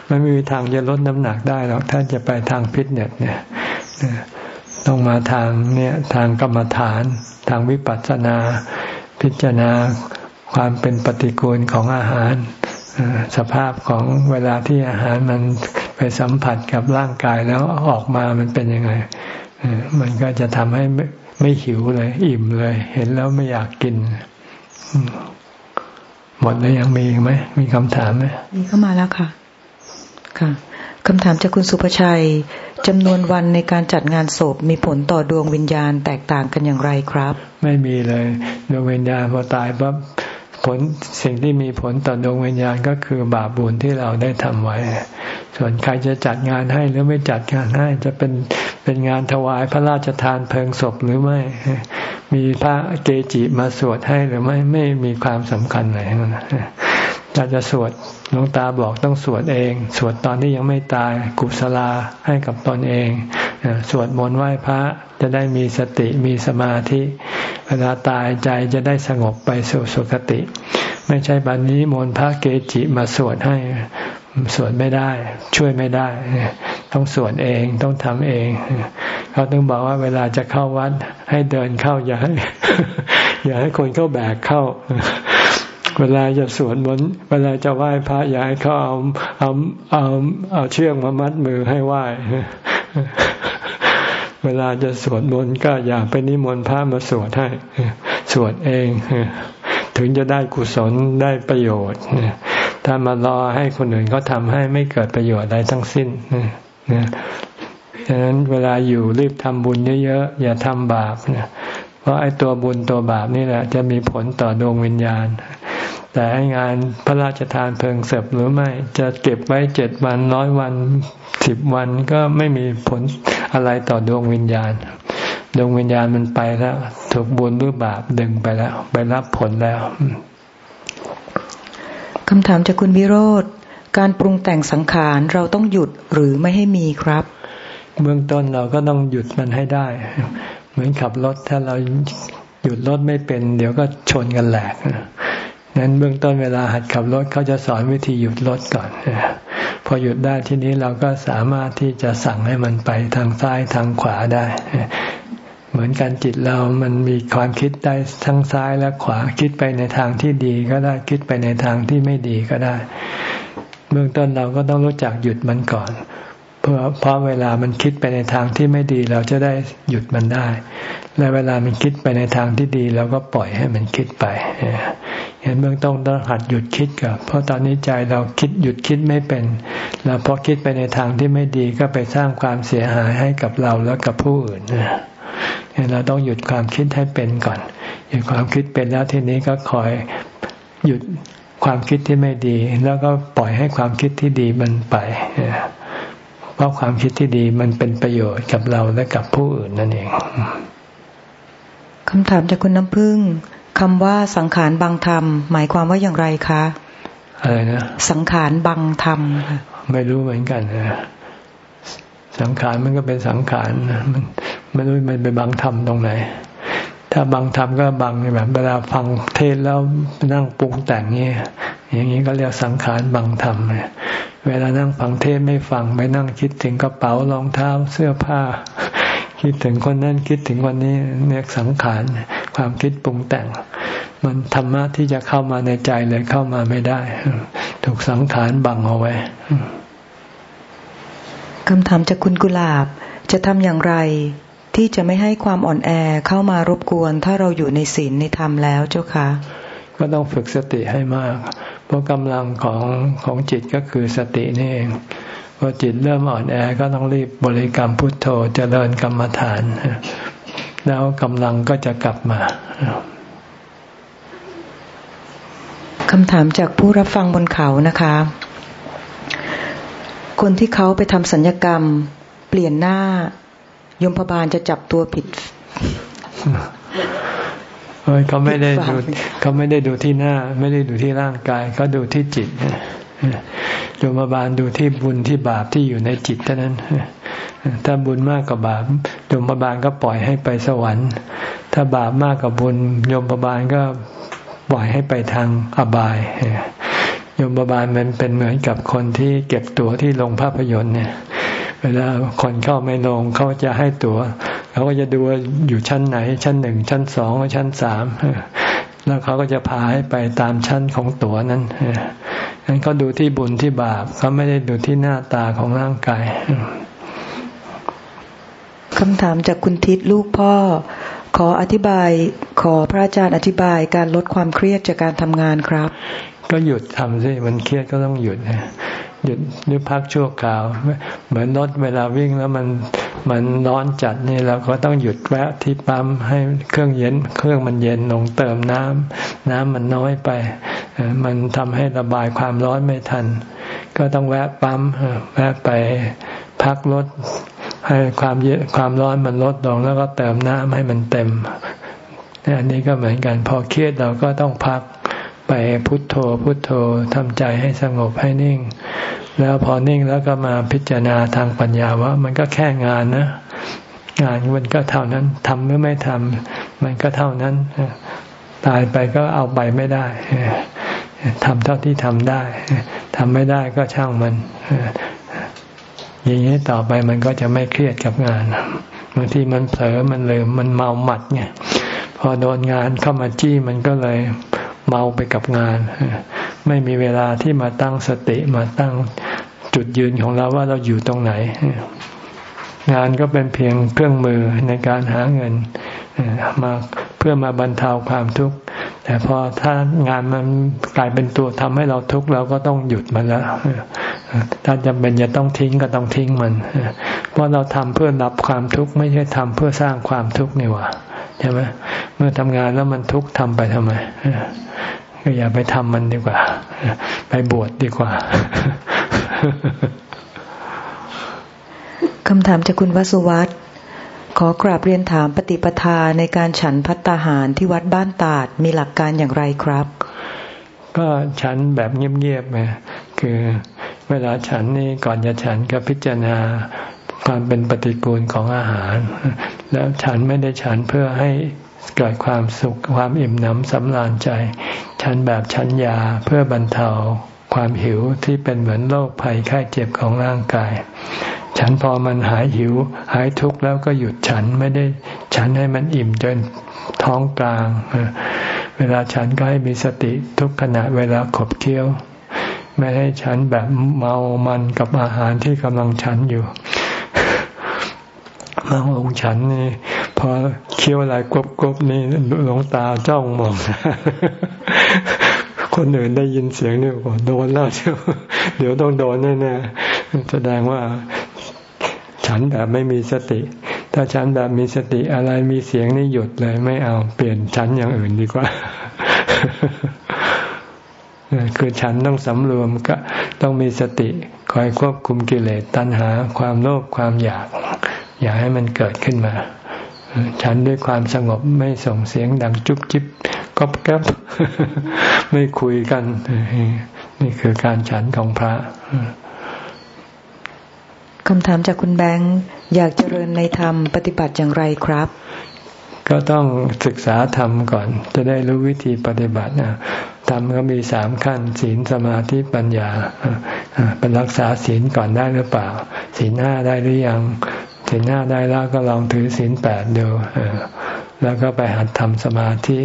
มันไม่มีทางจะลดน้ำหนักได้หรอกถ้าจะไปทางฟิตเนสเนี่ยต้องมาทางเนี่ยทางกรรมฐาน ทางวิปัสสนา พิจารณาความเป็นปฏิกูลของอาหาร สภาพของเวลาที่อาหารมันไปสัมผัสกับร่างกายแล้วออกมามันเป็นยังไง มันก็จะทำให้ไม่หิวเลย อิ่มเลย เห็นแล้วไม่อยากกิน หมดแล้วยังมีอีกไหม มีคำถามไหมมีเข้ามาแล้วค่ะ ค่ะคำถามจากคุณสุภชัยจำนวนวันในการจัดงานศพมีผลต่อดวงวิญญาณแตกต่างกันอย่างไรครับ ไม่มีเลยดวงวิญญาณพอตายปั๊บผลสิ่งที่มีผลต่อดวงวิญญาณก็คือบาปบุญที่เราได้ทำไว้ ส่วนใครจะจัดงานให้หรือไม่จัดงานให้จะเป็นเป็นงานถวายพระราชทานเพลิงศพหรือไม่ มีพระเกจิมาสวดให้หรือไม่ไม่มีความสำคัญอะไรทั้งนั้น ถ้าจะสวดหลวงตาบอกต้องสวดเอง สวดตอนที่ยังไม่ตายกุศลาให้กับตนเอง สวดมนต์ไหว้พระจะได้มีสติมีสมาธิเวลาตายใจจะได้สงบไปสู่สุคติ ไม่ใช่บันนี้มนต์พระเกจิมาสวดให้สวดไม่ได้ ช่วยไม่ได้ ต้องสวดเองต้องทำเอง เขาต้องบอกว่าเวลาจะเข้าวัดให้เดินเข้าอย่าให้อย่าให้คนเข้าแบกเข้า เวลาจะสวดมนต์เวลาจะไหว้พระอย่าให้เขาเอาเอาเอาเอาเชือกมามัดมือให้ไหว้เวลาจะสวดมนต์ก็อย่าไปนิมนต์พระมาสวดให้สวดเอง ถึงจะได้กุศลได้ประโยชน์ถ้ามารอให้คนอื่นเขาทาให้ไม่เกิดประโยชน์อะไรทั้งสิ้นนะฉะนั้นเวลาอยู่รีบทำบุญเยอะๆอย่าทำบาปนะเพราะไอ้ตัวบุญตัวบาปนี่แหละ จะมีผลต่อดวงวิญญาณ แต่งานพระราชทานเพลิงศพหรือไม่จะเก็บไว้เจ็ดวันร้อยวันสิบวันก็ไม่มีผลอะไรต่อดวงวิญญาณ ดวงวิญญาณมันไปแล้ว ถูกบุญหรือบาปดึงไปแล้ว ไปรับผลแล้วคำถามจากคุณวิโรธการปรุงแต่งสังขารเราต้องหยุดหรือไม่ให้มีครับ เบื้องต้นเราก็ต้องหยุดมันให้ได้ เหมือนขับรถถ้าเราหยุดรถไม่เป็น เดี๋ยวก็ชนกันแหลก นั้นเบื้องต้นเวลาหัดขับรถเขาจะสอนวิธีหยุดรถก่อน พอหยุดได้ทีนี้เราก็สามารถที่จะสั่งให้มันไปทางซ้ายทางขวาได้ เหมือนการจิตเรามันมีความคิดได้ทั้งซ้ายและขวาคิดไปในทางที่ดีก็ได้คิดไปในทางที่ไม่ดีก็ได้ เบื้องต้นเราก็ต้องรู้จักหยุดมันก่อนเพราะเพราะเวลามันคิดไปในทางที่ไม่ดีเราจะได้หยุดมันได้ และเวลามันคิดไปในทางที่ดีเราก็ปล่อยให้มันคิดไป เห็นเบื้องต้นต้องหัดหยุดคิดก่อนเพราะตอนนี้ใจเราคิดหยุดคิดไม่เป็น แล้วพอคิดไปในทางที่ไม่ดีก็ไปสร้างความเสียหายให้กับเราแล้วกับผู้อื่นเราต้องหยุดความคิดให้เป็นก่อน หยุดความคิดเป็นแล้วทีนี้ก็คอยหยุดความคิดที่ไม่ดี แล้วก็ปล่อยให้ความคิดที่ดีมันไปเพราะความคิดที่ดีมันเป็นประโยชน์กับเราและกับผู้อื่นนั่นเองคำถามจากคุณน้ำพึ่ง คำว่าสังขารบังธรรม หมายความว่าอย่างไรคะอะไรนะสังขารบังธรรมไม่รู้เหมือนกันนะสังขารมันก็เป็นสังขารมันไม่รู้มันไปบังธรรมตรงไหน ถ้าบังธรรมก็บังแบบเวลาฟังเทศแล้วนั่งปรุงแต่งนี้อย่างนี้ก็เรียกสังขารบังธรรมเวลานั่งฟังเทศไม่ฟังไปนั่งคิดถึงกระเป๋ารองเท้าเสื้อผ้า คิดถึงคนนั้นคิดถึงวันนี้เรียกสังขาร ความคิดปรุงแต่ง มันธรรมะที่จะเข้ามาในใจเลยเข้ามาไม่ได้ ถูกสังขารบังเอาไว้คำถามจากคุณกุหลาบจะทำอย่างไรที่จะไม่ให้ความอ่อนแอเข้ามารบกวน ถ้าเราอยู่ในศีลในธรรมแล้วเจ้าคะ ก็ต้องฝึกสติให้มาก เพราะกำลังของของจิตก็คือสตินี่เองพอจิตเริ่มอ่อนแอก็ต้องรีบบริกรรมพุทโธเจริญกรรมฐาน แล้วกำลังก็จะกลับมาคำถามจากผู้รับฟังบนเขานะคะ คนที่เขาไปทำสัญญกรรม เปลี่ยนหน้ายมพบาลจะจับตัวผิดเขาไม่ได้ดูเขาไม่ได้ดูที่หน้า ไม่ได้ดูที่ร่างกายเขาดูที่จิต โยมบาลดูที่บุญที่บาปที่อยู่ในจิตเท่านั้น ถ้าบุญมากกว่าบาปโยมบาลก็ปล่อยให้ไปสวรรค์ ถ้าบาปมากกว่าบุญโยมบาลก็ปล่อยให้ไปทางอบายโยมบาลมันเป็นเหมือนกับคนที่เก็บตั๋วที่โรงภาพยนตร์เนี่ย เวลาคนเข้าไม่ลงเขาจะให้ตัว๋วเขาก็จะดูว่าอยู่ชั้นไหน ชั้นหนึ่งชั้นสองชั้นสามแล้วเขาก็จะพาให้ไปตามชั้นของตั๋วนั้น นั้นเขาดูที่บุญที่บาปเขาไม่ได้ดูที่หน้าตาของร่างกายคำถามจากคุณทิศลูกพ่อ ขออธิบายขอพระอาจารย์อธิบายการลดความเครียดจากการทำงานครับ ก็หยุดทำสิมันเครียดก็ต้องหยุด หยุดหรือพักชั่วคราว เหมือนรถเวลาวิ่งแล้วมันมันร้อนจัดนี่เราก็ต้องหยุดแวะที่ปั๊มให้เครื่องเย็น เครื่องมันเย็นลงเติมน้ำน้ำมันน้อยไป มันทำให้ระบายความร้อนไม่ทัน ก็ต้องแวะปั๊มแวะไปพักรถให้ความเย็นความร้อนมันลดลงแล้วก็เติมน้ำให้มันเต็มอันนี้ก็เหมือนกัน พอเครียดเราก็ต้องพัก ไปพุทโธพุทโธทำใจให้สงบให้นิ่ง แล้วพอนิ่งแล้วก็มาพิจารณาทางปัญญาว่า มันก็แค่งานนะ งานมันก็เท่านั้นทำหรือไม่ทำมันก็เท่านั้น ตายไปก็เอาไปไม่ได้ทำเท่าที่ทำได้ทำไม่ได้ก็ช่างมันอย่างนี้ต่อไปมันก็จะไม่เครียดกับงานบางทีมันเผลอมันเลืมมันเมาหมัดไงพอโดนงานเข้ามาจี้มันก็เลย เมาไปกับงาน ไม่มีเวลาที่มาตั้งสติมาตั้งจุดยืนของเราว่าเราอยู่ตรงไหน งานก็เป็นเพียงเครื่องมือในการหาเงินมาเพื่อมาบรรเทาความทุกข์แต่พอถ้างานมันกลายเป็นตัวทำให้เราทุกข์เราก็ต้องหยุดมันแล้วถ้าจำเป็นจะต้องทิ้งก็ต้องทิ้งมัน เพราะเราทำเพื่อรับความทุกข์ไม่ใช่ทำเพื่อสร้างความทุกข์นี่หว่า ใช่ไหมเมื่อทำงานแล้วมันทุกข์ทำไปทำไมก็อย่าไปทำมันดีกว่า ไปบวชดดีกว่าคำถามจากคุณวสุวัตขอกราบเรียนถามปฏิปทาในการฉันพัตตาหารที่วัดบ้านตาดมีหลักการอย่างไรครับ ก็ฉันแบบเงียบๆไงคือเวลาฉันนี่ก่อนจะฉันก็พิจารณา ความเป็นปฏิกูลของอาหาร แล้วฉันไม่ได้ฉันเพื่อให้เกิดความสุขความอิ่มหนำสำราญใจ ฉันแบบฉันยาเพื่อบรรเทาความหิวที่เป็นเหมือนโรคภัยไข้เจ็บของร่างกาย ฉันพอมันหายหิว หายทุกข์แล้วก็หยุดฉันไม่ได้ฉันให้มันอิ่มจนท้องกลาง เวลาฉันก็ให้มีสติทุกขณะเวลาขบเคี้ยว ไม่ให้ฉันแบบเมามันกับอาหารที่กำลังฉันอยู่ บางองค์ฉันนี่พอเคี้ยวอะไรกรบกบนี่หลงตาจ้องมอง คนอื่นได้ยินเสียงนี่โดนแล้วเชียวเดี๋ยวต้องโดนแน่ๆแสดงว่าฉันแบบไม่มีสติ ถ้าฉันแบบมีสติอะไรมีเสียงนี่หยุดเลยไม่เอาเปลี่ยนฉันอย่างอื่นดีกว่าคือฉันต้องสำรวมก็ต้องมีสติ คอยควบคุมกิเลสตัณหา ความโลภความอยาก อย่าให้มันเกิดขึ้นมา ฉันด้วยความสงบไม่ส่งเสียงดังจุ๊บจิ๊บก๊อบแก๊บไม่คุยกัน นี่คือการฉันของพระคำถามจากคุณแบงค์อยากเจริญในธรรมปฏิบัติอย่างไรครับ ก็ต้องศึกษาธรรมก่อน จะได้รู้วิธีปฏิบัตินะธรรมก็มีสามขั้น ศีลสมาธิปัญญาเป็นรักษาศีลก่อนได้หรือเปล่า ศีลห้าได้หรือยัง ศีลห้าได้แล้วก็ลองถือศีลแปดดูแล้วก็ไปหัดทำสมาธิ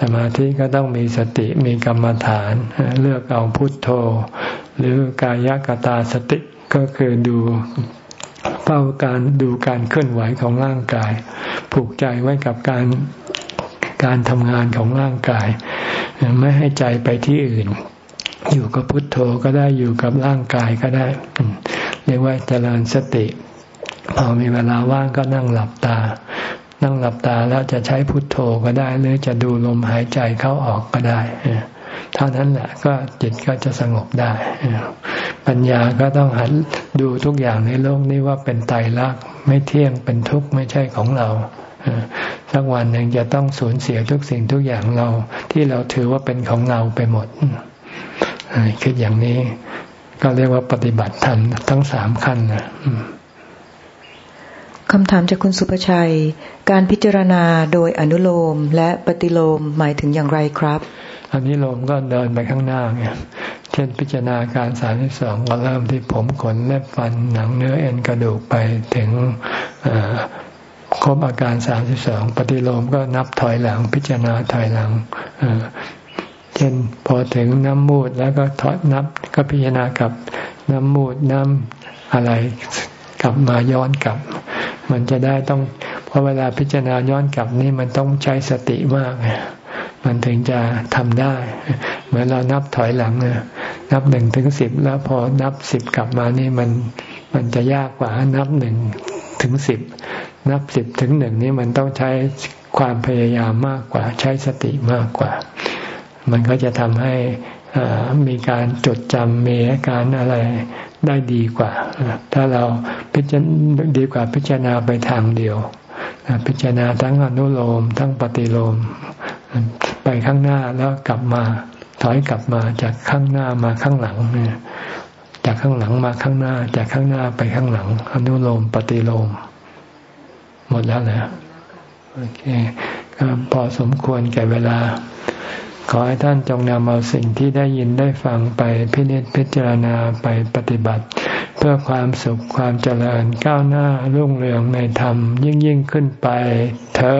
สมาธิก็ต้องมีสติมีกรรมฐาน เลือกเอาพุทโธ หรือกายกตาสติก็คือดูเฝ้าการดูการเคลื่อนไหวของร่างกาย ผูกใจไว้กับการการทำงานของร่างกาย ไม่ให้ใจไปที่อื่น อยู่กับพุทโธก็ได้อยู่กับร่างกายก็ได้ เรียกว่าเจริญสติ พอมีเวลาว่างก็นั่งหลับตา นั่งหลับตาแล้วจะใช้พุทโธก็ได้ หรือจะดูลมหายใจเข้าออกก็ได้เท่านั้นแหละก็จิตก็จะสงบได้ ปัญญาก็ต้องหันดูทุกอย่างในโลกนี้ว่าเป็นไตรลักษณ์ไม่เที่ยงเป็นทุกข์ไม่ใช่ของเราสักวันหนึ่งจะต้องสูญเสียทุกสิ่งทุกอย่างเรา ที่เราถือว่าเป็นของเราไปหมดคิดอย่างนี้ ก็เรียกว่าปฏิบัติธรรมทั้งสามขั้นนะ คำถามจากคุณสุภชัย การพิจารณาโดยอนุโลมและปฏิโลมหมายถึงอย่างไรครับ อนุโลมก็เดินไปข้างหน้าไงเช่นพิจารณาการสามที่สองก็เริ่มที่ผมขนเล็บฟันหนังเนื้อเอ็นกระดูกไปถึงครบอาการสามสิบสองปฏิโลมก็นับถอยหลัง พิจารณาถอยหลังเช่นพอถึงน้ำมูดแล้วก็ถอดนับก็พิจารณากับน้ำมูดน้ำอะไรกลับมาย้อนกลับ มันจะได้ต้องเพราะเวลาพิจารณาย้อนกลับนี่มันต้องใช้สติมากมันถึงจะทำได้ เหมือนเรานับถอยหลังนนับหนึ่งถึงสิบแล้วพอนับสิบกลับมานี่มันมันจะยากกว่านับหนึ่งถึงสิบนับสิบถึงหนึ่งนี่มันต้องใช้ความพยายามมากกว่า ใช้สติมากกว่า มันก็จะทำให้มีการจดจำมีการอะไร ได้ดีกว่า ถ้าเราพิจารดีกว่าพิจารณาไปทางเดียว พิจารณาทั้งอนุโลม ทั้งปฏิโลม ไปข้างหน้าแล้วกลับมาถอยกลับมาจากข้างหน้ามาข้างหลังเนี่ยจากข้างหลังมาข้างหน้า จากข้างหน้าไปข้างหลัง อนุโลม ปฏิโลม หมดแล้วนะโอเคก็พอสมควรแก่เวลา ขอให้ท่านจงนำเอาสิ่งที่ได้ยินได้ฟังไปพินิจพิจารณาไปปฏิบัติ เพื่อความสุขความเจริญก้าวหน้ารุ่งเรืองในธรรมยิ่งยิ่งขึ้นไปเธอ